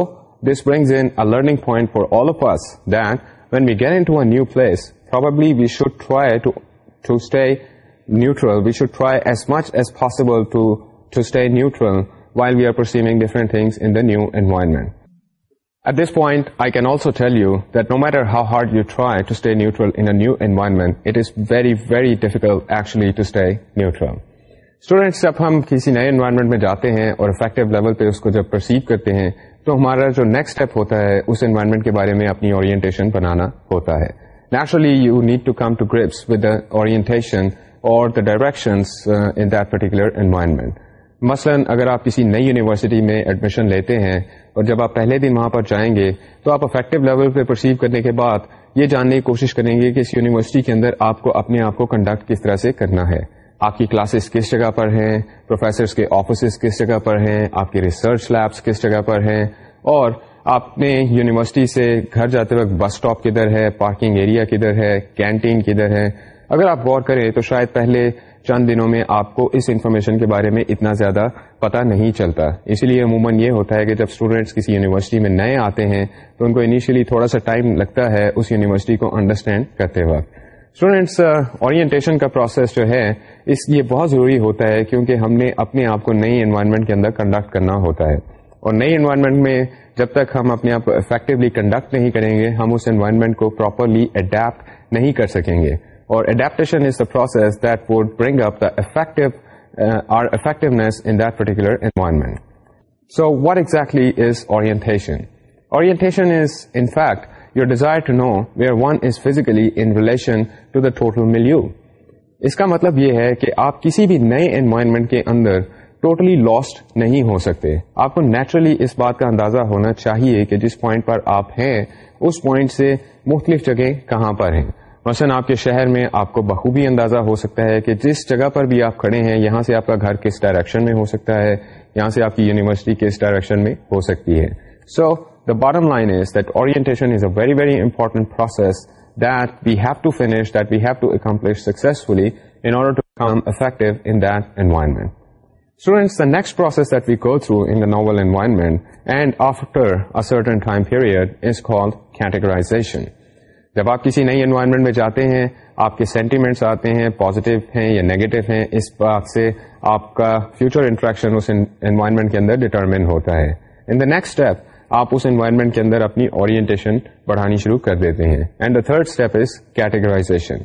this brings in learning point for all of us that when we get into a new place probably we should try to to stay neutral we should try as much as possible to to stay neutral while we are perceiving different things in the new environment at this point I can also tell you that no matter how hard you try to stay neutral environment it is very very difficultly to stay neutral students جب ہم کسی نئے environment میں جاتے ہیں اور affective level پہ اس کو جب پرسیو کرتے ہیں تو ہمارا جو نیکسٹ اسٹیپ ہوتا ہے اس انوائرمنٹ کے بارے میں اپنی اورینٹیشن بنانا ہوتا ہے naturally you need to come to grips with the orientation or the directions in that particular environment مثلاً اگر آپ کسی نئی یونیورسٹی میں ایڈمیشن لیتے ہیں اور جب آپ پہلے دن وہاں پر جائیں گے تو آپ افیکٹو لیول پہ پرسیو کرنے کے بعد یہ جاننے کی کوشش کریں گے کہ اس یونیورسٹی کے اندر آپ کو اپنے آپ کو کنڈکٹ کس طرح سے کرنا ہے آپ کی کلاسز کس جگہ پر ہیں پروفیسرس کے آفیسز کس جگہ پر ہیں آپ کی ریسرچ لیبس کس جگہ پر ہیں اور آپ نے یونیورسٹی سے گھر جاتے وقت بس اسٹاپ کدھر ہے پارکنگ ایریا کدھر ہے کینٹین کدھر ہے اگر آپ غور کریں تو شاید پہلے چند دنوں میں آپ کو اس انفارمیشن کے بارے میں اتنا زیادہ پتہ نہیں چلتا اسی لیے عموماً یہ ہوتا ہے کہ جب اسٹوڈینٹس کسی یونیورسٹی میں نئے آتے ہیں تو ان کو انیشیلی تھوڑا سا ٹائم لگتا ہے اس یونیورسٹی کو انڈرسٹینڈ کرتے وقت اسٹوڈینٹس اورینٹیشن کا پروسیس جو ہے اس لیے بہت ضروری ہوتا ہے کیونکہ ہم نے اپنے آپ کو نئی انوائرمنٹ کے اندر کنڈکٹ کرنا ہوتا ہے اور نئی انوائرمنٹ میں جب تک ہم اپنے آپ افیکٹولی کنڈکٹ نہیں کریں گے ہم اس انوائرمنٹ کو پراپرلی اڈیپٹ نہیں کر سکیں گے پروسیس ڈیٹ ووڈ برنگ اپنی اس کا مطلب یہ ہے کہ آپ کسی بھی نئے انوائرمنٹ کے اندر ٹوٹلی totally لاسٹ نہیں ہو سکتے آپ کو نیچرلی اس بات کا اندازہ ہونا چاہیے کہ جس پوائنٹ پر آپ ہیں اس پوائنٹ سے مختلف جگہ کہاں پر ہیں مثلاً آپ کے شہر میں آپ کو بخوبی اندازہ ہو سکتا ہے کہ جس جگہ پر بھی آپ کھڑے ہیں یہاں سے آپ کا گھر کس ڈائریکشن میں ہو سکتا ہے یہاں سے آپ کی یونیورسٹی کس ڈائریکشن میں ہو سکتی ہے so the bottom line is is that that that that orientation a very very important process we we have have to to to finish accomplish successfully in in order affective environment Students, the the next process that we go through in novel environment and after a certain time period is called categorization. جب آپ کسی نئی environment میں جاتے ہیں آپ کے sentiments آتے ہیں پوزیٹو ہیں یا نیگیٹو ہیں اس بات سے آپ کا فیوچر انٹریکشن اس انوائرمنٹ کے اندر ڈٹرمن ہوتا ہے ان دا نیکسٹ اسٹیپ آپ اس انوائرمنٹ کے اندر اپنی اورینٹیشن بڑھانی شروع کر دیتے ہیں and the third step is categorization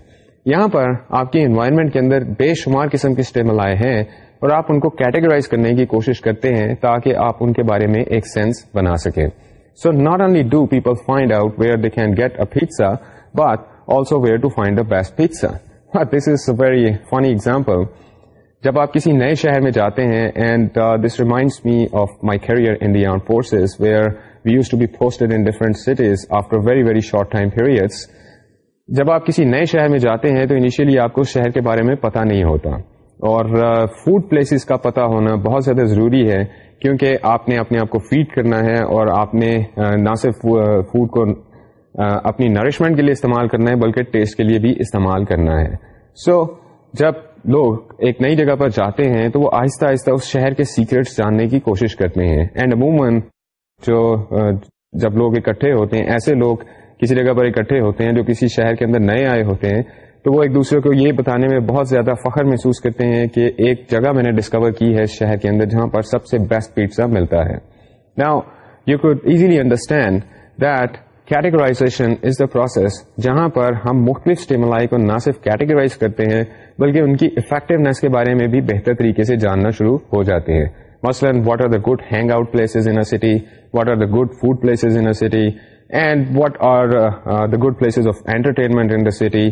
یہاں پر آپ کی انوائرمنٹ کے اندر بے شمار قسم کے اسٹیمل آئے ہیں اور آپ ان کو کیٹیگرائز کرنے کی کوشش کرتے ہیں تاکہ آپ ان کے بارے میں ایک سینس بنا سکیں So not only do people find out where they can get a pizza, but also where to find the best pizza. But this is a very funny example. جب آپ کسی نئے شہر میں جاتے ہیں and this reminds me of my career in the armed forces where we used to be posted in different cities after very very short time periods جب آپ کسی نئے شہر میں جاتے ہیں تو انیشیلی آپ کو شہر کے بارے میں پتہ نہیں ہوتا اور فوڈ uh, پلیسز کا پتہ ہونا بہت زیادہ ضروری ہے کیونکہ آپ نے اپنے آپ کو فیڈ کرنا ہے اور آپ نے نہ صرف فوڈ کو اپنی نرشمنٹ کے لیے استعمال کرنا ہے بلکہ ٹیسٹ کے لیے بھی استعمال کرنا ہے سو so, جب لوگ ایک نئی جگہ پر جاتے ہیں تو وہ آہستہ آہستہ اس شہر کے سیکرٹس جاننے کی کوشش کرتے ہیں اینڈ عموماً جو جب لوگ اکٹھے ہوتے ہیں ایسے لوگ کسی جگہ پر اکٹھے ہوتے ہیں جو کسی شہر کے اندر نئے آئے ہوتے ہیں تو وہ ایک دوسرے کو یہ بتانے میں بہت زیادہ فخر محسوس کرتے ہیں کہ ایک جگہ میں نے ڈسکور کی ہے شہر کے اندر جہاں پر سب سے بیسٹ پیزا ملتا ہے you could easily understand that categorization is the process جہاں پر ہم مختلف اسٹیملائی کو نہ صرف کیٹیگرائز کرتے ہیں بلکہ ان کی افیکٹونیس کے بارے میں بھی بہتر طریقے سے جاننا شروع ہو جاتے ہیں مثلاً what are the good hang out places in city what are the good food places in city and what are the good places of entertainment in the city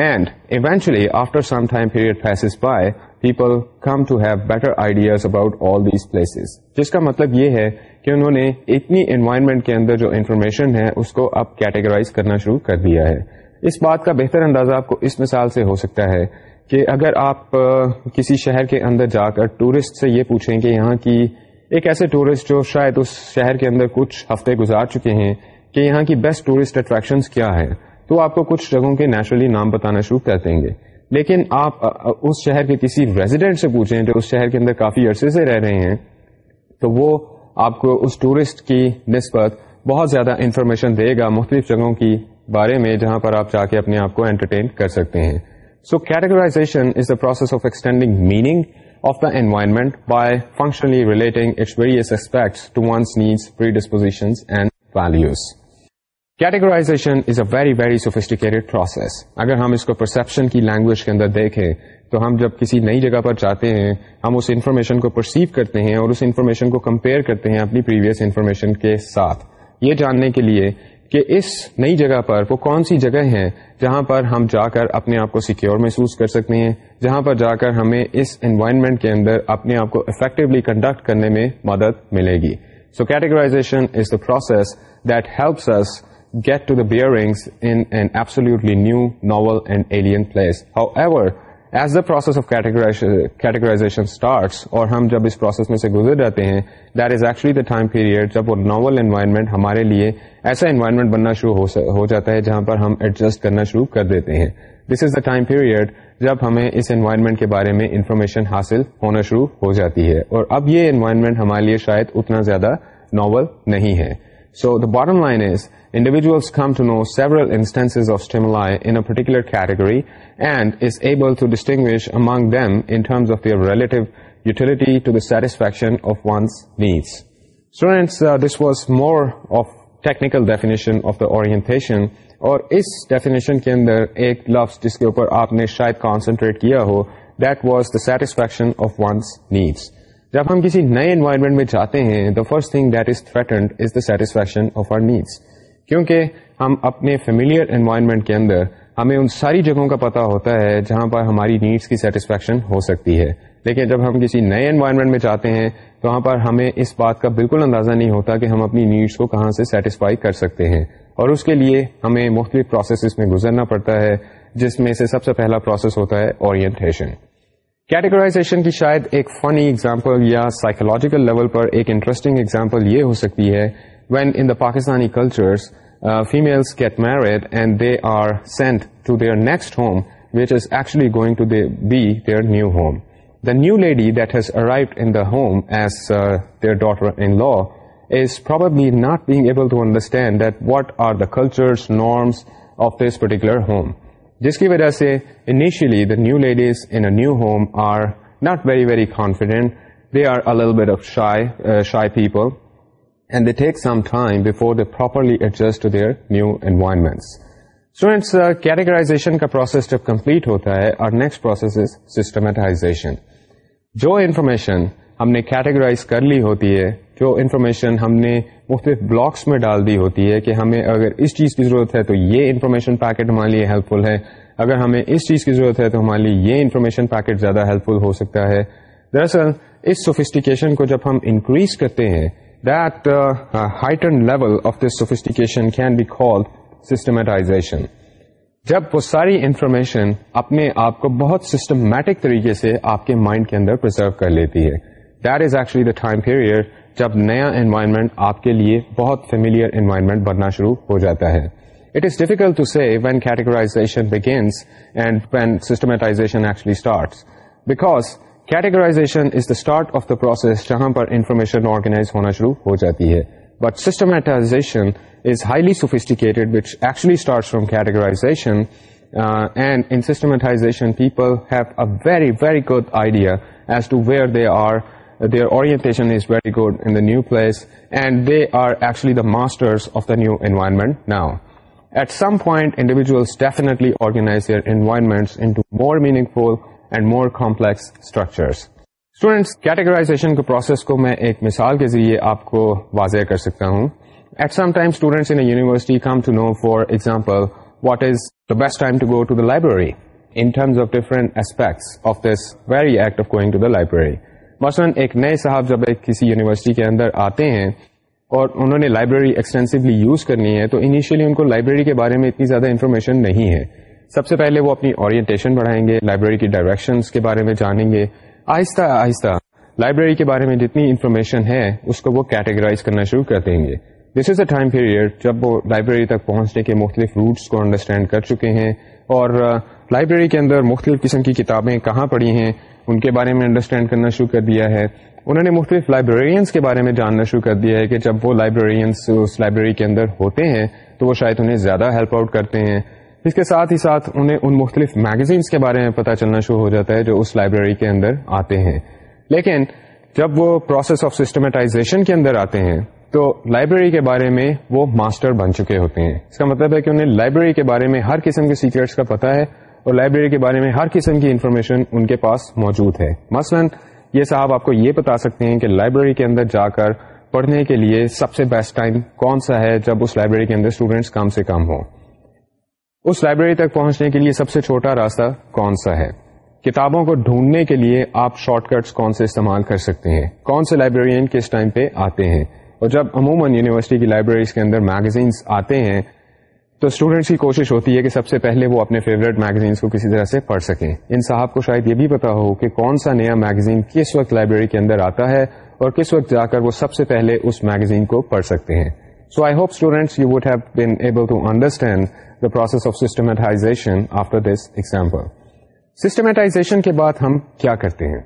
and eventually after period by people come to have better ideas about all these places جس کا مطلب یہ ہے کہ انہوں نے اتنی environment کے اندر جو انفارمیشن ہے اس کو اب کیٹیگرائز کرنا شروع کر دیا ہے اس بات کا بہتر اندازہ آپ کو اس مثال سے ہو سکتا ہے کہ اگر آپ کسی شہر کے اندر جا کر ٹورسٹ سے یہ پوچھیں کہ یہاں کی ایک ایسے ٹورسٹ جو شاید اس شہر کے اندر کچھ ہفتے گزار چکے ہیں کہ یہاں کی بیسٹ ٹورسٹ اٹریکشنز کیا ہے تو آپ کو کچھ جگہوں کے نیچرلی نام بتانا شروع کر دیں گے لیکن آپ اس شہر کے کسی ریزیڈینٹ سے پوچھیں جو اس شہر کے اندر کافی عرصے سے رہ رہے ہیں تو وہ آپ کو اس ٹورسٹ کی نسبت بہت زیادہ انفارمیشن دے گا مختلف جگہوں کی بارے میں جہاں پر آپ جا کے اپنے آپ کو انٹرٹین کر سکتے ہیں so categorization is the process of extending meaning of the environment by functionally relating its various aspects to one's needs pre and values categorization is a very very sophisticated process اگر ہم اس کو perception کی language کے اندر دیکھیں تو ہم جب کسی نئی جگہ پر جاتے ہیں ہم اس انفارمیشن کو پرسیو کرتے ہیں اور اس انفارمیشن کو کمپیئر کرتے ہیں اپنی پریویس انفارمیشن کے ساتھ یہ جاننے کے لیے کہ اس نئی جگہ پر وہ کون سی جگہ ہیں جہاں پر ہم جا کر اپنے آپ کو سیکیور محسوس کر سکتے ہیں جہاں پر جا کر ہمیں اس انوائرمنٹ کے اندر اپنے آپ کو افیکٹولی کنڈکٹ کرنے میں مدد ملے گی so categorization is the process that helps get to the bare new novel alien place however ہم جب اس پروسیس میں سے گزر جاتے ہیں ایسا انوائرمنٹ بننا شروع ہو جاتا ہے جہاں پر ہم ایڈجسٹ کرنا شروع کر دیتے ہیں this is the time period جب ہمیں اس انوائرمنٹ کے بارے میں انفارمیشن حاصل ہونا شروع ہو جاتی ہے اور اب یہ انوائرمنٹ ہمارے لیے شاید اتنا زیادہ ناول نہیں ہے so the bottom line is individuals who know several instance of stimuli in a particular category and is able to distinguish among them in terms of your relate utility to the satisfaction of one's needs students this was more of technical definition of adaptation اور اس definition کے اندر ایک لفظ جس کے اوپر آپ نے شاید کانسنٹریٹ کیا ہو that was the satisfaction of one's needs جب ہم کسی نئے انوائرمنٹ میں جاتے ہیں the the first thing that is is threatened satisfaction of our needs کیونکہ ہم اپنے فیملیئر انوائرمنٹ کے اندر ہمیں ان ساری جگہوں کا پتا ہوتا ہے جہاں پر ہماری نیڈس کی سیٹسفیکشن ہو سکتی ہے لیکن جب ہم کسی نئے انوائرمنٹ میں جاتے ہیں تو وہاں پر ہمیں اس بات کا بالکل اندازہ نہیں ہوتا کہ ہم اپنی نیڈس کو کہاں سے سیٹسفائی کر سکتے ہیں اور اس کے لیے ہمیں مختلف پروسیسز میں گزرنا پڑتا ہے جس میں سے سب سے پہلا پروسیس ہوتا ہے اورینٹیشن کیٹیگرائزیشن کی شاید ایک فنی ایگزامپل یا سائیکولوجیکل لیول پر ایک انٹرسٹنگ ایگزامپل یہ ہو سکتی ہے when in the Pakistani cultures families get married and they are sent to their next home which is actually going to be their new home the new lady that has arrived in the home as their daughter in law is probably not be able to understand that what are the cultures norms of this particular home جس کی وجہ سے initially the new ladies in new home are not very very confident they are of shy people and they take some time before they properly adjust their new environments students categorization کا process جب complete ہوتا ہے اور next process is systematization جو information ہم نے categorize کر لی ہوتی ہے جو انفارمیشن ہم نے مختلف بلاکس میں ڈال دی ہوتی ہے کہ ہمیں اگر اس چیز کی ضرورت ہے تو یہ انفارمیشن پیکٹ ہمارے لیے ہیلپ فل ہے اگر ہمیں اس چیز کی ضرورت ہے تو ہمارے لیے یہ انفارمیشن پیکٹ زیادہ ہیلپ فل ہو سکتا ہے دراصل اس سوفیسٹیکیشن کو جب ہم انکریز کرتے ہیں that heighten level of this sophistication can be call systematization جب وہ ساری انفارمیشن اپنے آپ کو بہت سسٹمیٹک طریقے سے آپ کے مائنڈ کے اندر پرزرو کر لیتی ہے that is actually the time period جب نیا انوائرمنٹ آپ کے لیے بہت فیملیئر انوائرمنٹ بننا شروع ہو جاتا ہے but uh, have people very very good idea as to where they are دیئرٹیشنری good N Dev place and they are actually داسٹر new اینوائرس your in its more meaningful and more students categorization کے process کو میں ایک مثال کے ذریعے آپ کو واضح کر سکتا ہوں at some time for example what is best time to go to the library of different aspects of this very act of going to the library مثلاً ایک نئے صاحب جب ایک کسی یونیورسٹی کے اندر آتے ہیں اور انہوں نے لائبریری ایکسٹینسولی یوز کرنی ہے تو انیشیلی ان کو لائبریری کے بارے میں اتنی زیادہ انفارمیشن نہیں ہے سب سے پہلے وہ اپنی اورینٹیشن بڑھائیں گے لائبریری کی ڈائریکشنس کے بارے میں جانیں گے آہستہ آہستہ لائبریری کے بارے میں جتنی انفارمیشن ہے اس کو وہ کیٹیگرائز کرنا شروع کر دیں گے this is a time period جب وہ لائبریری تک پہنچنے کے مختلف روٹس کو انڈرسٹینڈ کر چکے ہیں اور لائبریری کے اندر مختلف قسم کی کتابیں کہاں پڑھی ہیں ان کے بارے میں انڈرسٹینڈ کرنا شروع کر دیا ہے انہوں نے مختلف لائبریرینس کے بارے میں جاننا شروع کر دیا ہے کہ جب وہ لائبریرینس اس لائبریری کے اندر ہوتے ہیں تو وہ شاید انہیں زیادہ ہیلپ آؤٹ کرتے ہیں اس کے ساتھ ہی ساتھ انہیں ان مختلف میگزینس کے بارے میں پتہ چلنا شروع ہو جاتا ہے جو اس لائبریری کے اندر آتے ہیں لیکن جب وہ پروسیس آف سسٹمیٹائزیشن کے اندر آتے ہیں تو لائبریری کے بارے میں وہ ماسٹر بن چکے ہوتے ہیں اس کا مطلب ہے کہ انہیں لائبریری کے بارے میں ہر قسم کے سیکریٹس کا پتا ہے اور لائبریری کے بارے میں ہر قسم کی انفارمیشن ان کے پاس موجود ہے مثلا یہ صاحب آپ کو یہ بتا سکتے ہیں کہ لائبریری کے اندر جا کر پڑھنے کے لیے سب سے بیسٹ ٹائم کون سا ہے جب اس لائبریری کے اندر اسٹوڈینٹس کم سے کم ہوں اس لائبریری تک پہنچنے کے لیے سب سے چھوٹا راستہ کون سا ہے کتابوں کو ڈھونڈنے کے لیے آپ شارٹ کٹس کون سے استعمال کر سکتے ہیں کون سے لائبریرین کس ٹائم پہ آتے ہیں اور جب عموماً یونیورسٹی کی لائبریریز کے اندر میگزینس آتے ہیں تو اسٹوڈینٹس کی کوشش ہوتی ہے کہ سب سے پہلے وہ اپنے فیوریٹ میگزینس کو کسی طرح سے پڑھ سکیں ان صاحب کو شاید یہ بھی پتا ہو کہ کون سا نیا میگزین کس وقت لائبریری کے اندر آتا ہے اور کس وقت جا کر وہ سب سے پہلے اس میگزین کو پڑھ سکتے ہیں so I hope students you would have been able to understand the process of systematization systematization after this example کے بعد ہم کیا کرتے ہیں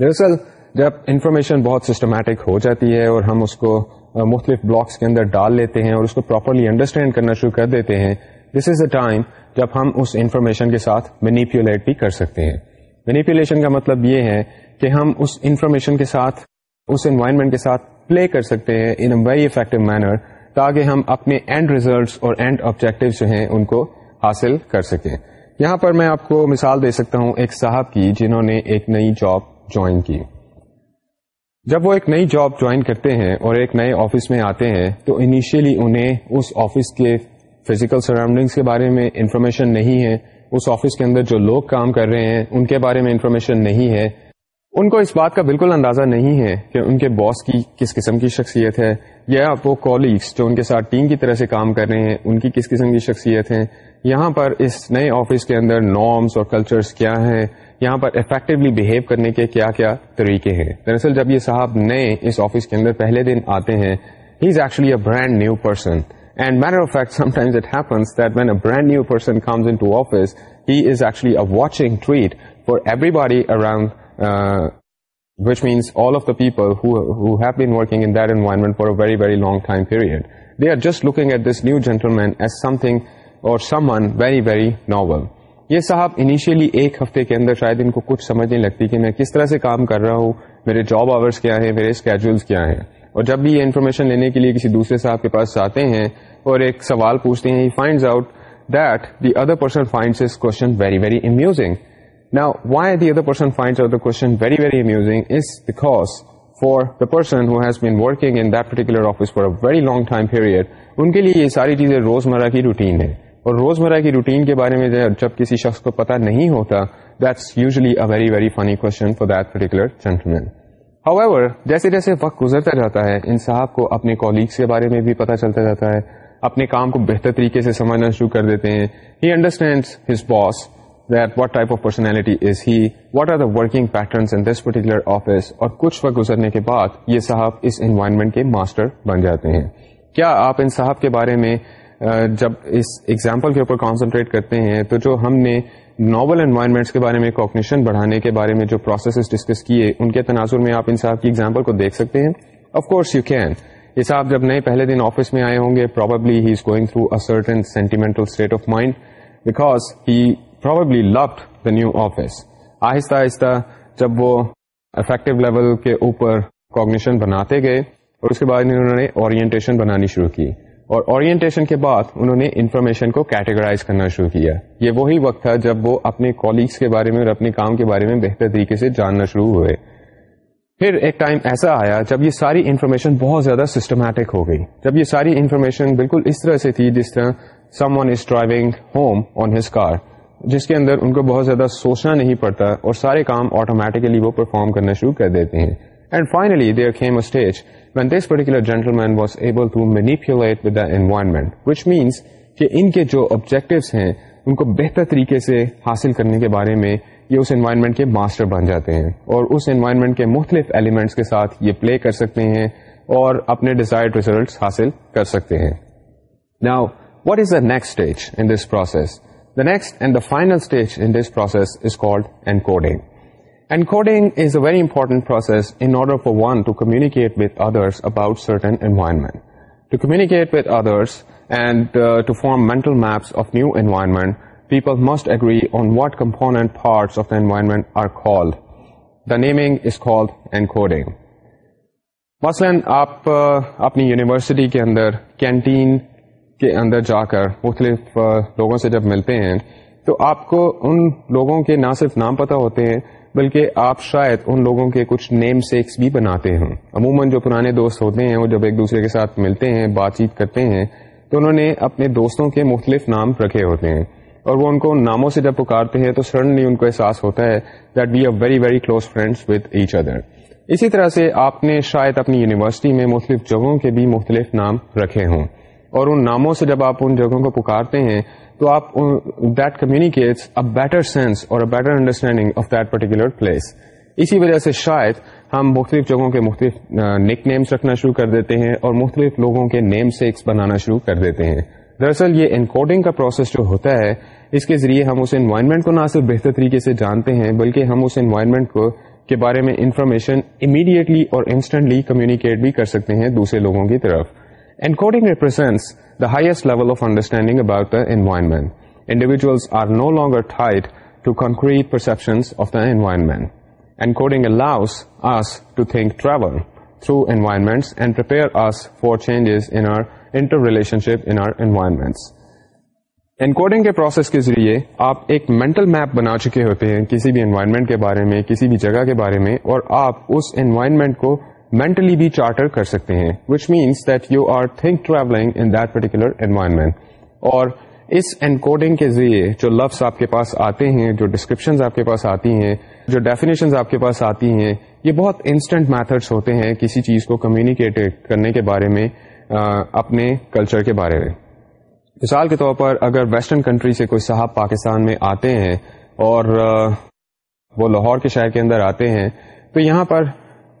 دراصل جب انفارمیشن بہت سسٹمیٹک ہو جاتی ہے اور ہم اس کو مختلف بلاکس کے اندر ڈال لیتے ہیں اور اس کو پراپرلی انڈرسٹینڈ کرنا شروع کر دیتے ہیں دس از اے ٹائم جب ہم اس انفارمیشن کے ساتھ مینیپولیٹ بھی کر سکتے ہیں مینیپولیشن کا مطلب یہ ہے کہ ہم اس انفارمیشن کے ساتھ اس انوائرمنٹ کے ساتھ پلے کر سکتے ہیں in a very effective manner تاکہ ہم اپنے اینڈ ریزلٹس اور اینڈ آبجیکٹو جو ہیں ان کو حاصل کر سکیں یہاں پر میں آپ کو مثال دے سکتا ہوں ایک صاحب کی جنہوں نے ایک نئی جاب جوائن کی جب وہ ایک نئی جاب جوائن کرتے ہیں اور ایک نئے آفس میں آتے ہیں تو انیشیلی انہیں اس آفس کے فزیکل سراؤنڈنگس کے بارے میں انفارمیشن نہیں ہے اس آفس کے اندر جو لوگ کام کر رہے ہیں ان کے بارے میں انفارمیشن نہیں ہے ان کو اس بات کا بالکل اندازہ نہیں ہے کہ ان کے باس کی کس قسم کی شخصیت ہے یا وہ کالگس جو ان کے ساتھ ٹیم کی طرح سے کام کر رہے ہیں ان کی کس قسم کی شخصیت ہے یہاں پر اس نئے آفس کے اندر نارمس اور کلچرس کیا ہیں یہاں پر افیکٹولی بہیو کرنے کے کیا کیا طریقے ہیں دراصل جب یہ صاحب نئے اس آفس کے اندر پہلے دن آتے ہیں he is actually a brand new person یہ صاحب انیشیلی ایک ہفتے کے اندر شاید ان کو کچھ سمجھ نہیں لگتی کہ میں کس طرح سے کام کر رہا ہوں میرے جاب آورس کیا ہیں میرے اسکیجولس کیا ہیں اور جب بھی یہ انفارمیشن لینے کے لیے کسی دوسرے صاحب کے پاس آتے ہیں اور ایک سوال پوچھتے ہیں he finds out that the other person finds this question very very amusing نا why the other person find out the question very very amusing is because for the person who has been working in that particular office for a very long time period ان کے لیے یہ ساری چیزیں روزمرہ کی routine ہے اور روزمرہ کی روٹین کے بارے میں جب کسی شخص کو پتا نہیں ہوتا that's usually very very funny question for that particular جیسے جیسے وقت گزرتا جاتا ہے ان صاحب کو اپنے کولیگس کے بارے میں بھی پتا چلتا جاتا ہے اپنے کام کو بہتر طریقے سے سمجھنا شروع کر دیتے ہیں he understand his boss that what type of personality is he what are the working patterns particular office اور کچھ وقت گزرنے کے بعد یہ صاحب اس انوائرمنٹ کے ماسٹر بن جاتے ہیں کیا آپ ان صاحب کے بارے میں جب اس ایگزامپل کے اوپر کانسنٹریٹ کرتے ہیں تو جو ہم نے ناول انوائرمنٹس کے بارے میں کوکنیشن بڑھانے کے بارے میں جو پروسیسز ڈسکس کیے ان کے تناظر میں آپ ان صاحب کی ایگزامپل کو دیکھ سکتے ہیں آف کورس یو کین یہ صاحب جب نئے پہلے دن آفس میں آئے ہوں گے probably he is going through a certain sentimental state of mind because he probably liked the new office آہستہ آہستہ جب وہ افیکٹو لیول کے اوپر کوگنیشن بناتے گئے اور اس کے بعد انہوں نے اورینٹیشن بنانی شروع کی اور اورینٹیشن کے بعد انہوں نے انفارمیشن کو کیٹیگرائز کرنا شروع کیا یہ وہی وقت تھا جب وہ اپنے کالیگس کے بارے میں اور اپنے کام کے بارے میں بہتر طریقے سے جاننا شروع ہوئے پھر ایک ٹائم ایسا آیا جب یہ ساری انفارمیشن بہت زیادہ سسٹمیٹک ہو گئی جب یہ ساری انفارمیشن بالکل اس طرح سے تھی جس طرح someone is driving home on his car جس کے اندر ان کو بہت زیادہ سوچنا نہیں پڑتا اور سارے کام آٹومیٹکلی وہ پرفارم کرنا شروع کر دیتے ہیں and final stage when this particular gentleman was ایبلمنٹ which means کہ ان کے جو آبجیکٹو ہیں ان کو بہتر طریقے سے حاصل کرنے کے بارے میں یہ اس انوائرمنٹ کے ماسٹر بن جاتے ہیں اور اس انوائرمنٹ کے مختلف ایلیمنٹس کے ساتھ یہ پلے کر سکتے ہیں اور اپنے ڈیزائر ریزلٹس حاصل کر سکتے ہیں نا what is the next stage in this process next and the final Encoding is a very important process in order for one to communicate with others about certain environment. To communicate with others and uh, to form mental maps of new environment, people must agree on what component parts of the environment are called. The naming is called encoding. مثلاً آپ اپنی university کے اندر canteen کے اندر جا کر مختلف لوگوں سے جب ملتے ہیں تو آپ کو ان لوگوں کے نہ صرف نام پتہ ہوتے ہیں بلکہ آپ شاید ان لوگوں کے کچھ نیم سیکس بھی بناتے ہیں عموماً جو پرانے دوست ہوتے ہیں وہ جب ایک دوسرے کے ساتھ ملتے ہیں بات چیت کرتے ہیں تو انہوں نے اپنے دوستوں کے مختلف نام رکھے ہوتے ہیں اور وہ ان کو ناموں سے جب پکارتے ہیں تو سڈنلی ان کو احساس ہوتا ہے that we are very very close friends with each other اسی طرح سے آپ نے شاید اپنی یونیورسٹی میں مختلف جگہوں کے بھی مختلف نام رکھے ہوں اور ان ناموں سے جب آپ ان جگہوں کو پکارتے ہیں تو آپ that communicates a better sense اور better understanding of that particular place اسی وجہ سے شاید ہم مختلف جگہوں کے مختلف نک نیمس رکھنا شروع کر دیتے ہیں اور مختلف لوگوں کے نیم سیکس بنانا شروع کر دیتے ہیں دراصل یہ انکوڈنگ کا پروسیس جو ہوتا ہے اس کے ذریعے ہم اس انوائرمنٹ کو نہ صرف بہتر طریقے سے جانتے ہیں بلکہ ہم اس انوائرمنٹ کو کے بارے میں انفارمیشن امیڈیٹلی اور انسٹنٹلی کمیونیکیٹ بھی کر سکتے ہیں دوسرے لوگوں کی طرف لیشنٹس کے پروسیس کے ذریعے آپ ایک مینٹل میپ بنا چکے ہوتے ہیں کسی بھی انوائرمنٹ کے بارے میں کسی بھی جگہ کے بارے میں اور آپ اس اینوائرمنٹ کو مینٹلی بھی چارٹر کر سکتے ہیں which means that you are think travelling in that particular environment اور اس انکوڈنگ کے ذریعے جو لفظ آپ کے پاس آتے ہیں جو ڈسکرپشنز آپ کے پاس آتی ہیں جو ڈیفینیشنز آپ کے پاس آتی ہیں یہ بہت انسٹنٹ میتھڈس ہوتے ہیں کسی چیز کو کمیونیکیٹ کرنے کے بارے میں اپنے کلچر کے بارے میں مثال کے طور پر اگر ویسٹرن کنٹری سے کوئی صاحب پاکستان میں آتے ہیں اور وہ لاہور کے شہر کے اندر آتے ہیں تو یہاں پر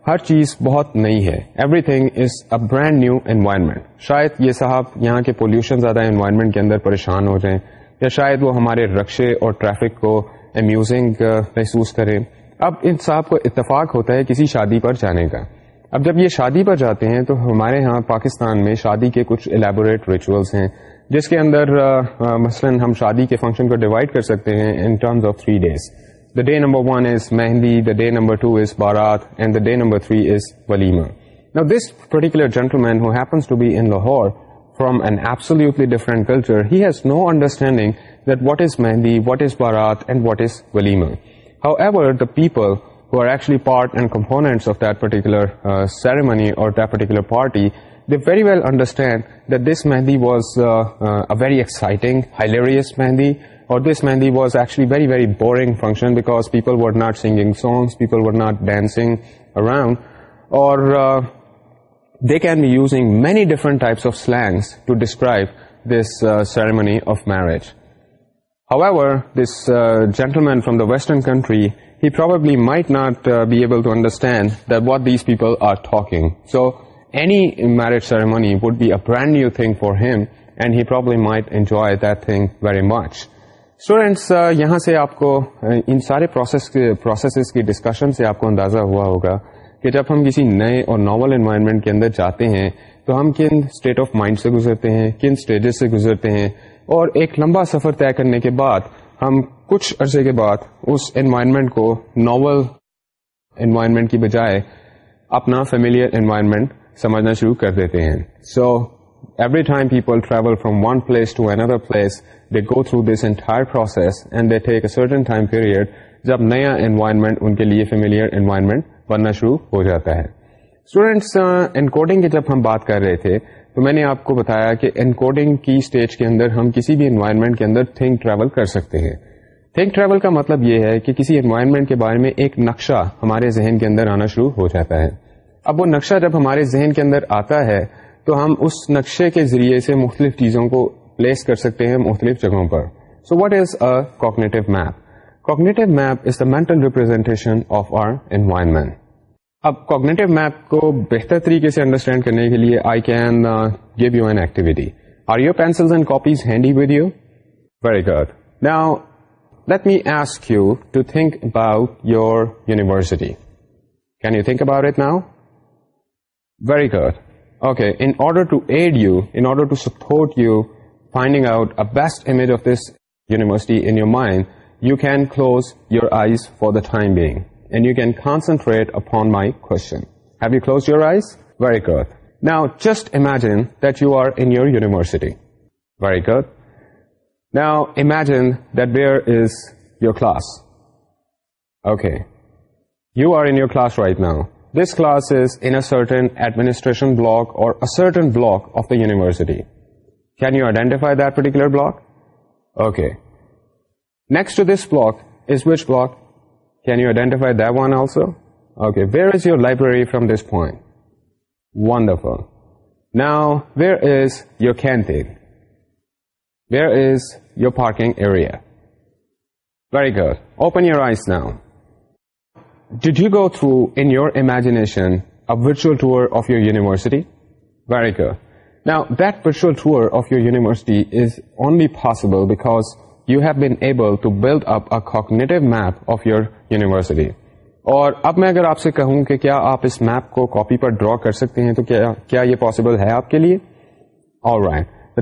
ہر چیز بہت نئی ہے everything is a brand new environment شاید یہ صاحب یہاں کے پولوشن زیادہ انوائرمنٹ کے اندر پریشان ہو جائیں یا شاید وہ ہمارے رقشے اور ٹریفک کو امیوزنگ محسوس کریں اب ان صاحب کو اتفاق ہوتا ہے کسی شادی پر جانے کا اب جب یہ شادی پر جاتے ہیں تو ہمارے ہاں پاکستان میں شادی کے کچھ الیبوریٹ ریچولس ہیں جس کے اندر مثلا ہم شادی کے فنکشن کو ڈیوائڈ کر سکتے ہیں in terms of three days the day number one is mehndi the day number two is baraat gentle man happens to be our culture he has no understanding that what mehndi what is baraat and what is walima our people part and components party they very well understand that this mehndi was really excites mehndi Or this mehndi was actually very, very boring function because people were not singing songs, people were not dancing around. Or uh, they can be using many different types of slangs to describe this uh, ceremony of marriage. However, this uh, gentleman from the Western country, he probably might not be able to understand that what these people are talking. So any marriage ceremony would be a brand new thing for him, and he probably might enjoy that thing very much. Students uh, یہاں سے آپ کو uh, ان سارے processes کی discussion سے آپ کو اندازہ ہوا ہوگا کہ جب ہم کسی نئے اور ناول انوائرمنٹ کے اندر جاتے ہیں تو ہم کن اسٹیٹ آف مائنڈ سے گزرتے ہیں کن اسٹیجز سے گزرتے ہیں اور ایک لمبا سفر طے کرنے کے بعد ہم کچھ عرصے کے بعد اس انوائرمنٹ کو ناول انوائرمنٹ کی بجائے اپنا فیملیئر انوائرمنٹ سمجھنا شروع کر دیتے ہیں so every time people travel from one place to another place they go through this جب نیا انوائرمنٹ ان کے لیے فیملیئر انوائرمنٹ بننا شروع ہو جاتا ہے اسٹوڈینٹس انکوڈنگ کی جب ہم بات کر رہے تھے تو میں نے آپ کو بتایا کہ ان کوڈنگ کی اسٹیج کے اندر ہم کسی بھی انوائرمنٹ کے اندر تھنک ٹریول کر سکتے ہیں تھنک ٹریول کا مطلب یہ ہے کہ کسی انوائرمنٹ کے بارے میں ایک نقشہ ہمارے ذہن کے اندر آنا شروع ہو جاتا ہے اب وہ نقشہ جب ہمارے ذہن کے اندر آتا ہے تو ہم اس نقشے کے ذریعے سے مختلف چیزوں کو پلیس کر سکتے ہیں مختلف جگہوں پر so what is cognitive map cognitive map is the mental representation of our environment اب کوگنیٹو میپ کو بہتر طریقے سے انڈرسٹینڈ کرنے کے لیے I can give you an activity are your pencils and copies handy with you very good نا let me ask you to think about your university can you think about it now very good Okay, in order to aid you, in order to support you finding out a best image of this university in your mind, you can close your eyes for the time being, and you can concentrate upon my question. Have you closed your eyes? Very good. Now, just imagine that you are in your university. Very good. Now, imagine that there is your class. Okay. You are in your class right now. This class is in a certain administration block or a certain block of the university. Can you identify that particular block? Okay. Next to this block is which block? Can you identify that one also? Okay, where is your library from this point? Wonderful. Now, where is your canteen? Where is your parking area? Very good. Open your eyes now. Did you go through in your imagination tour of your university very good that is tour of your university is only possible because you have been cognitive map of your university اور اب میں اگر آپ سے کہوں کہ کیا آپ اس میپ کو کاپی پر ڈرا کر سکتے ہیں تو کیا یہ پاسبل ہے آپ کے لیے اور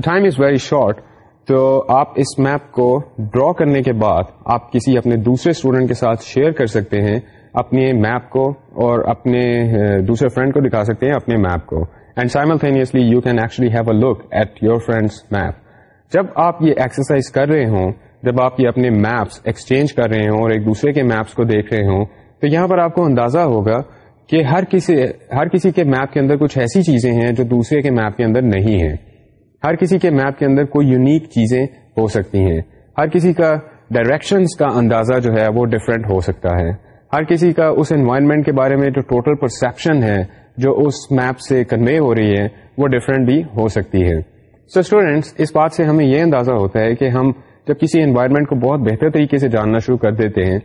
ٹائم از ویری شارٹ تو آپ اس میپ کو ڈرا کرنے کے بعد آپ کسی اپنے دوسرے اسٹوڈنٹ کے ساتھ شیئر کر سکتے ہیں اپنے میپ کو اور اپنے دوسرے فرینڈ کو دکھا سکتے ہیں اپنے میپ کو and simultaneously you can actually have a look at your friends map جب آپ یہ ایکسرسائز کر رہے ہوں جب آپ یہ اپنے میپس ایکسچینج کر رہے ہوں اور ایک دوسرے کے میپس کو دیکھ رہے ہوں تو یہاں پر آپ کو اندازہ ہوگا کہ ہر کسی ہر کسی کے میپ کے اندر کچھ ایسی چیزیں ہیں جو دوسرے کے میپ کے اندر نہیں ہیں ہر کسی کے میپ کے اندر کوئی یونیک چیزیں ہو سکتی ہیں ہر کسی کا ڈائریکشنس کا اندازہ جو ہے وہ ڈفرینٹ ہو سکتا ہے ہر کسی کا اس انوائرمنٹ کے بارے میں جو ٹوٹل پرسپشن ہے جو اس میپ سے کنوے ہو رہی ہے وہ ڈفرینٹ بھی ہو سکتی ہے سو so اسٹوڈینٹس اس بات سے ہمیں یہ اندازہ ہوتا ہے کہ ہم جب کسی انوائرمنٹ کو بہت بہتر طریقے سے جاننا شروع کر دیتے ہیں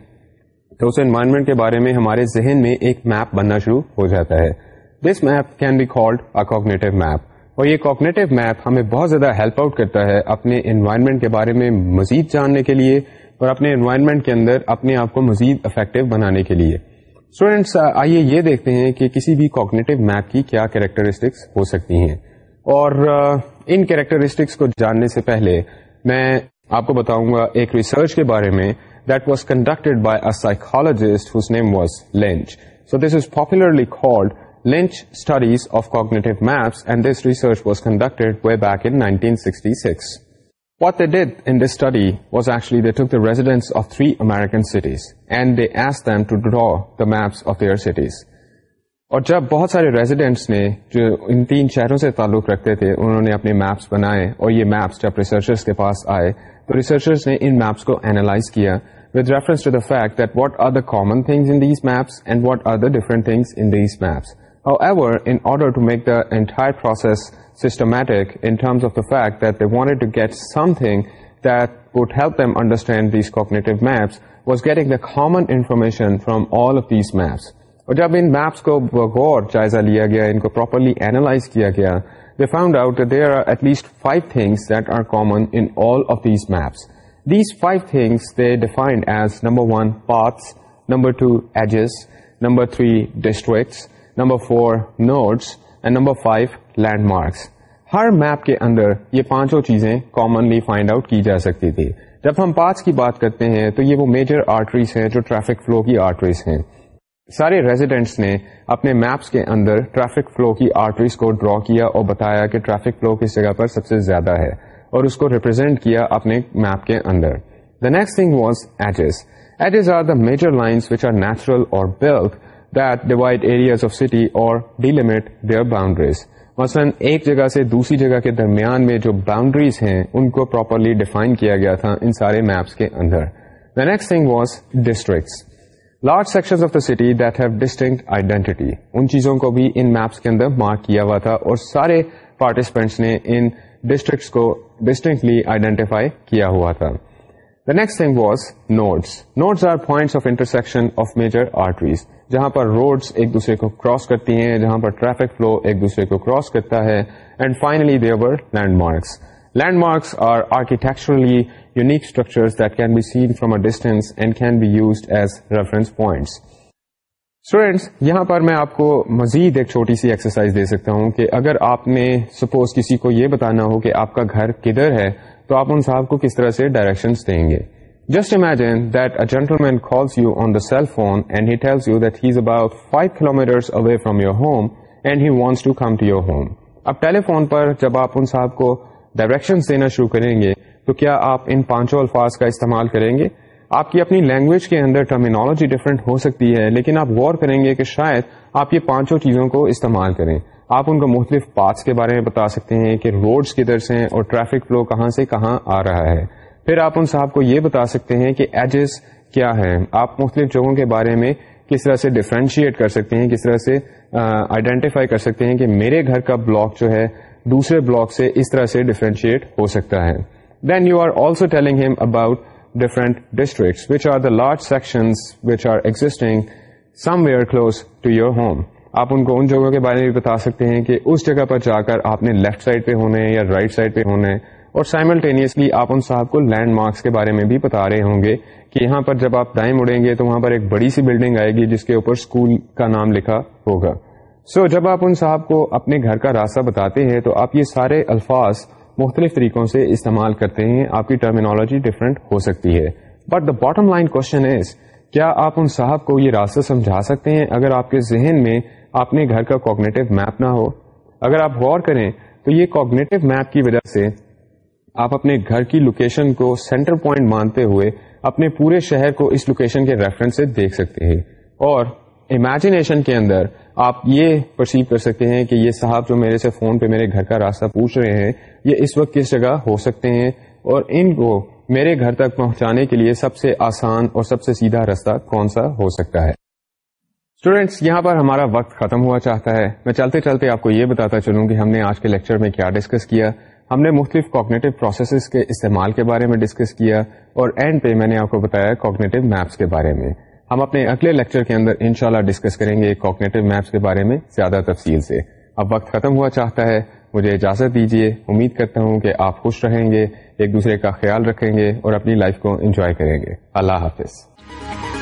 تو اس انوائرمنٹ کے بارے میں ہمارے ذہن میں ایک میپ بننا شروع ہو جاتا ہے this map can be called a cognitive map اور یہ کوگنیٹو میپ ہمیں بہت زیادہ ہیلپ آؤٹ کرتا ہے اپنے انوائرمنٹ کے بارے میں مزید جاننے کے لیے اور اپنے انوائرمنٹ کے اندر اپنے آپ کو مزید افیکٹو بنانے کے لیے اسٹوڈینٹس آئیے یہ دیکھتے ہیں کہ کسی بھی کوگنیٹو میپ کی کیا کریکٹرسٹکس ہو سکتی ہیں اور ان کریکٹرسٹکس کو جاننے سے پہلے میں آپ کو بتاؤں گا ایک ریسرچ کے بارے میں that was conducted by psychologist psychologist name was Lynch so this is popularly called Lynch studies of maps and this research was conducted way back in six what the did in the study was actually اور جب بہت سارے residents نے جو شہروں سے تعلق رکھتے تھے انہوں نے اپنے میپس بنائے اور یہ میپس جب ریسرچرس کے پاس آئے تو ریسرچرس نے ان میپس کو اینالائز کیا with reference to the fact that what are the common these maps and what are the different things maps however in order entire process terms of the fact that they wanted to get something that would help them understand these cognitive maps was getting the common information from all of these maps. اور جب ان maps کو غور جائزہ لیا گیا ان کو properly analyse کیا گیا they found out there are at least five things that are these maps these five things they defined as number one paths number two edges number three districts number four nodes and number five landmarks Hare map کے اندر یہ پانچوں چیزیں commonly find out کی جا سکتی تھی جب ہم پارٹس کی بات کرتے ہیں تو یہ وہ میجر آرٹریز ہیں جو ٹریفک فلو کی آرٹریز ہیں سارے ریزیڈینٹس نے اپنے میپس کے اندر ٹریفک فلو کی آرٹریز کو ڈرا کیا اور بتایا کہ ٹریفک فلو کس جگہ پر سب سے زیادہ ہے اور اس کو ریپرزینٹ کیا اپنے میپ کے اندر the next thing was edges edges are the major line which are natural or built that divide areas of city or delimit there boundaries مثلاً ایک جگہ سے دوسری جگہ کے درمیان میں جو باؤنڈریز ہیں ان کو پراپرلی ڈیفائن کیا گیا تھا ان سارے میپس کے اندر the next thing was districts large section of the city that have distinct identity ان چیزوں کو بھی ان میپس کے اندر مارک کیا ہوا تھا اور سارے پارٹیسپینٹس نے ان ڈسٹرکٹس کو ڈسٹنکٹلی آئیڈینٹیفائی کیا ہوا تھا next thing was nodes nodes are points of intersection of major arteries جہاں پر روڈس ایک دوسرے کو کراس کرتی ہیں جہاں پر ٹریفک فلو ایک دوسرے کو کراس کرتا ہے and finally they're landmarks landmarks are architecturally unique architectural structure that can be seen from a distance and can be used as reference points students یہاں پر میں آپ کو مزید ایک چھوٹی سی ایکسرسائز دے سکتا ہوں کہ اگر آپ نے سپوز کسی کو یہ بتانا ہو کہ آپ کا گھر کدھر ہے تو آپ ان صاحب کو کس طرح سے ڈائریکشنس دیں گے just imagine that a gentleman calls you on the cell phone and he tells you that he is about five kilometre away from your home and he wants to come to your home اب telephone پر جب آپ ان صاحب کو directions دینا شروع کریں گے تو کیا آپ ان پانچوں الفاظ کا استعمال کریں گے آپ کی اپنی لینگویج کے اندر ٹرمینالوجی ڈفرینٹ ہو سکتی ہے لیکن آپ غور کریں گے کہ شاید آپ یہ پانچوں چیزوں کو استعمال کریں آپ ان کو مختلف پارٹس کے بارے میں بتا سکتے ہیں کہ روڈز کدھر سے ہیں اور ٹریفک فلو کہاں سے کہاں آ رہا ہے پھر آپ ان صاحب کو یہ بتا سکتے ہیں کہ ایجز کیا ہے آپ مختلف جگہوں کے بارے میں کس طرح سے ڈفرینشیٹ کر سکتے ہیں کس طرح سے آئیڈینٹیفائی کر سکتے ہیں کہ میرے گھر کا بلاک جو ہے دوسرے بلاک سے اس طرح سے ڈفرینشیٹ ہو سکتا ہے then you are also telling him about different districts which are the large section which are existing somewhere close to your home آپ ان کو ان جگہوں کے بارے میں بھی بتا سکتے ہیں کہ اس جگہ پر جا کر آپ نے لیفٹ سائڈ پہ ہونا ہے یا رائٹ right سائڈ پہ ہونا ہے اور کے بارے میں بھی بتا رہے ہوں گے کہ یہاں پر جب آپ ٹائم اڑیں گے تو وہاں پر ایک بڑی سی بلڈنگ آئے گی جس کے اوپر اسکول کا نام لکھا ہوگا سو so, جب آپ ان صاحب کو اپنے گھر کا راستہ بتاتے ہیں تو آپ یہ سارے الفاظ مختلف طریقوں سے استعمال کرتے ہیں آپ کی ٹرمینالوجی ڈفرینٹ ہو سکتی ہے but the bottom line question is کیا آپ ان صاحب کو یہ راستہ سمجھا سکتے ہیں اگر آپ کے ذہن میں اپنے گھر کا کوگنیٹو میپ نہ ہو اگر آپ غور کریں تو یہ کوگنیٹو میپ کی وجہ سے آپ اپنے گھر کی لوکیشن کو سینٹر پوائنٹ مانتے ہوئے اپنے پورے شہر کو اس لوکیشن کے ریفرنس سے دیکھ سکتے ہیں اور امیجنیشن کے اندر آپ یہ پرسیو کر سکتے ہیں کہ یہ صاحب جو میرے سے فون پہ میرے گھر کا راستہ پوچھ رہے ہیں یہ اس وقت کس جگہ ہو سکتے ہیں اور ان کو میرے گھر تک پہنچانے کے لیے سب سے آسان اور سب سے سیدھا رستہ کون سا ہو سکتا ہے اسٹوڈینٹس یہاں پر ہمارا وقت ختم ہوا چاہتا ہے میں چلتے چلتے آپ کو یہ بتاتا چلوں کہ ہم نے آج کے لیکچر میں کیا ڈسکس کیا ہم نے مختلف کوگنیٹو پروسیسز کے استعمال کے بارے میں ڈسکس کیا اور اینڈ پہ میں نے آپ کو بتایا کوگنیٹو میپس کے بارے میں ہم اپنے اگلے لیکچر کے اندر ان شاء اللہ ڈسکس کریں گے کوگنیٹو میپس کے بارے میں زیادہ تفصیل سے اب وقت ختم ہوا چاہتا ہے مجھے اجازت دیجیے امید کرتا ہوں کہ آپ خوش رہیں گے ایک دوسرے کا خیال رکھیں گے اور اپنی لائف کو انجوائے کریں گے اللہ حافظ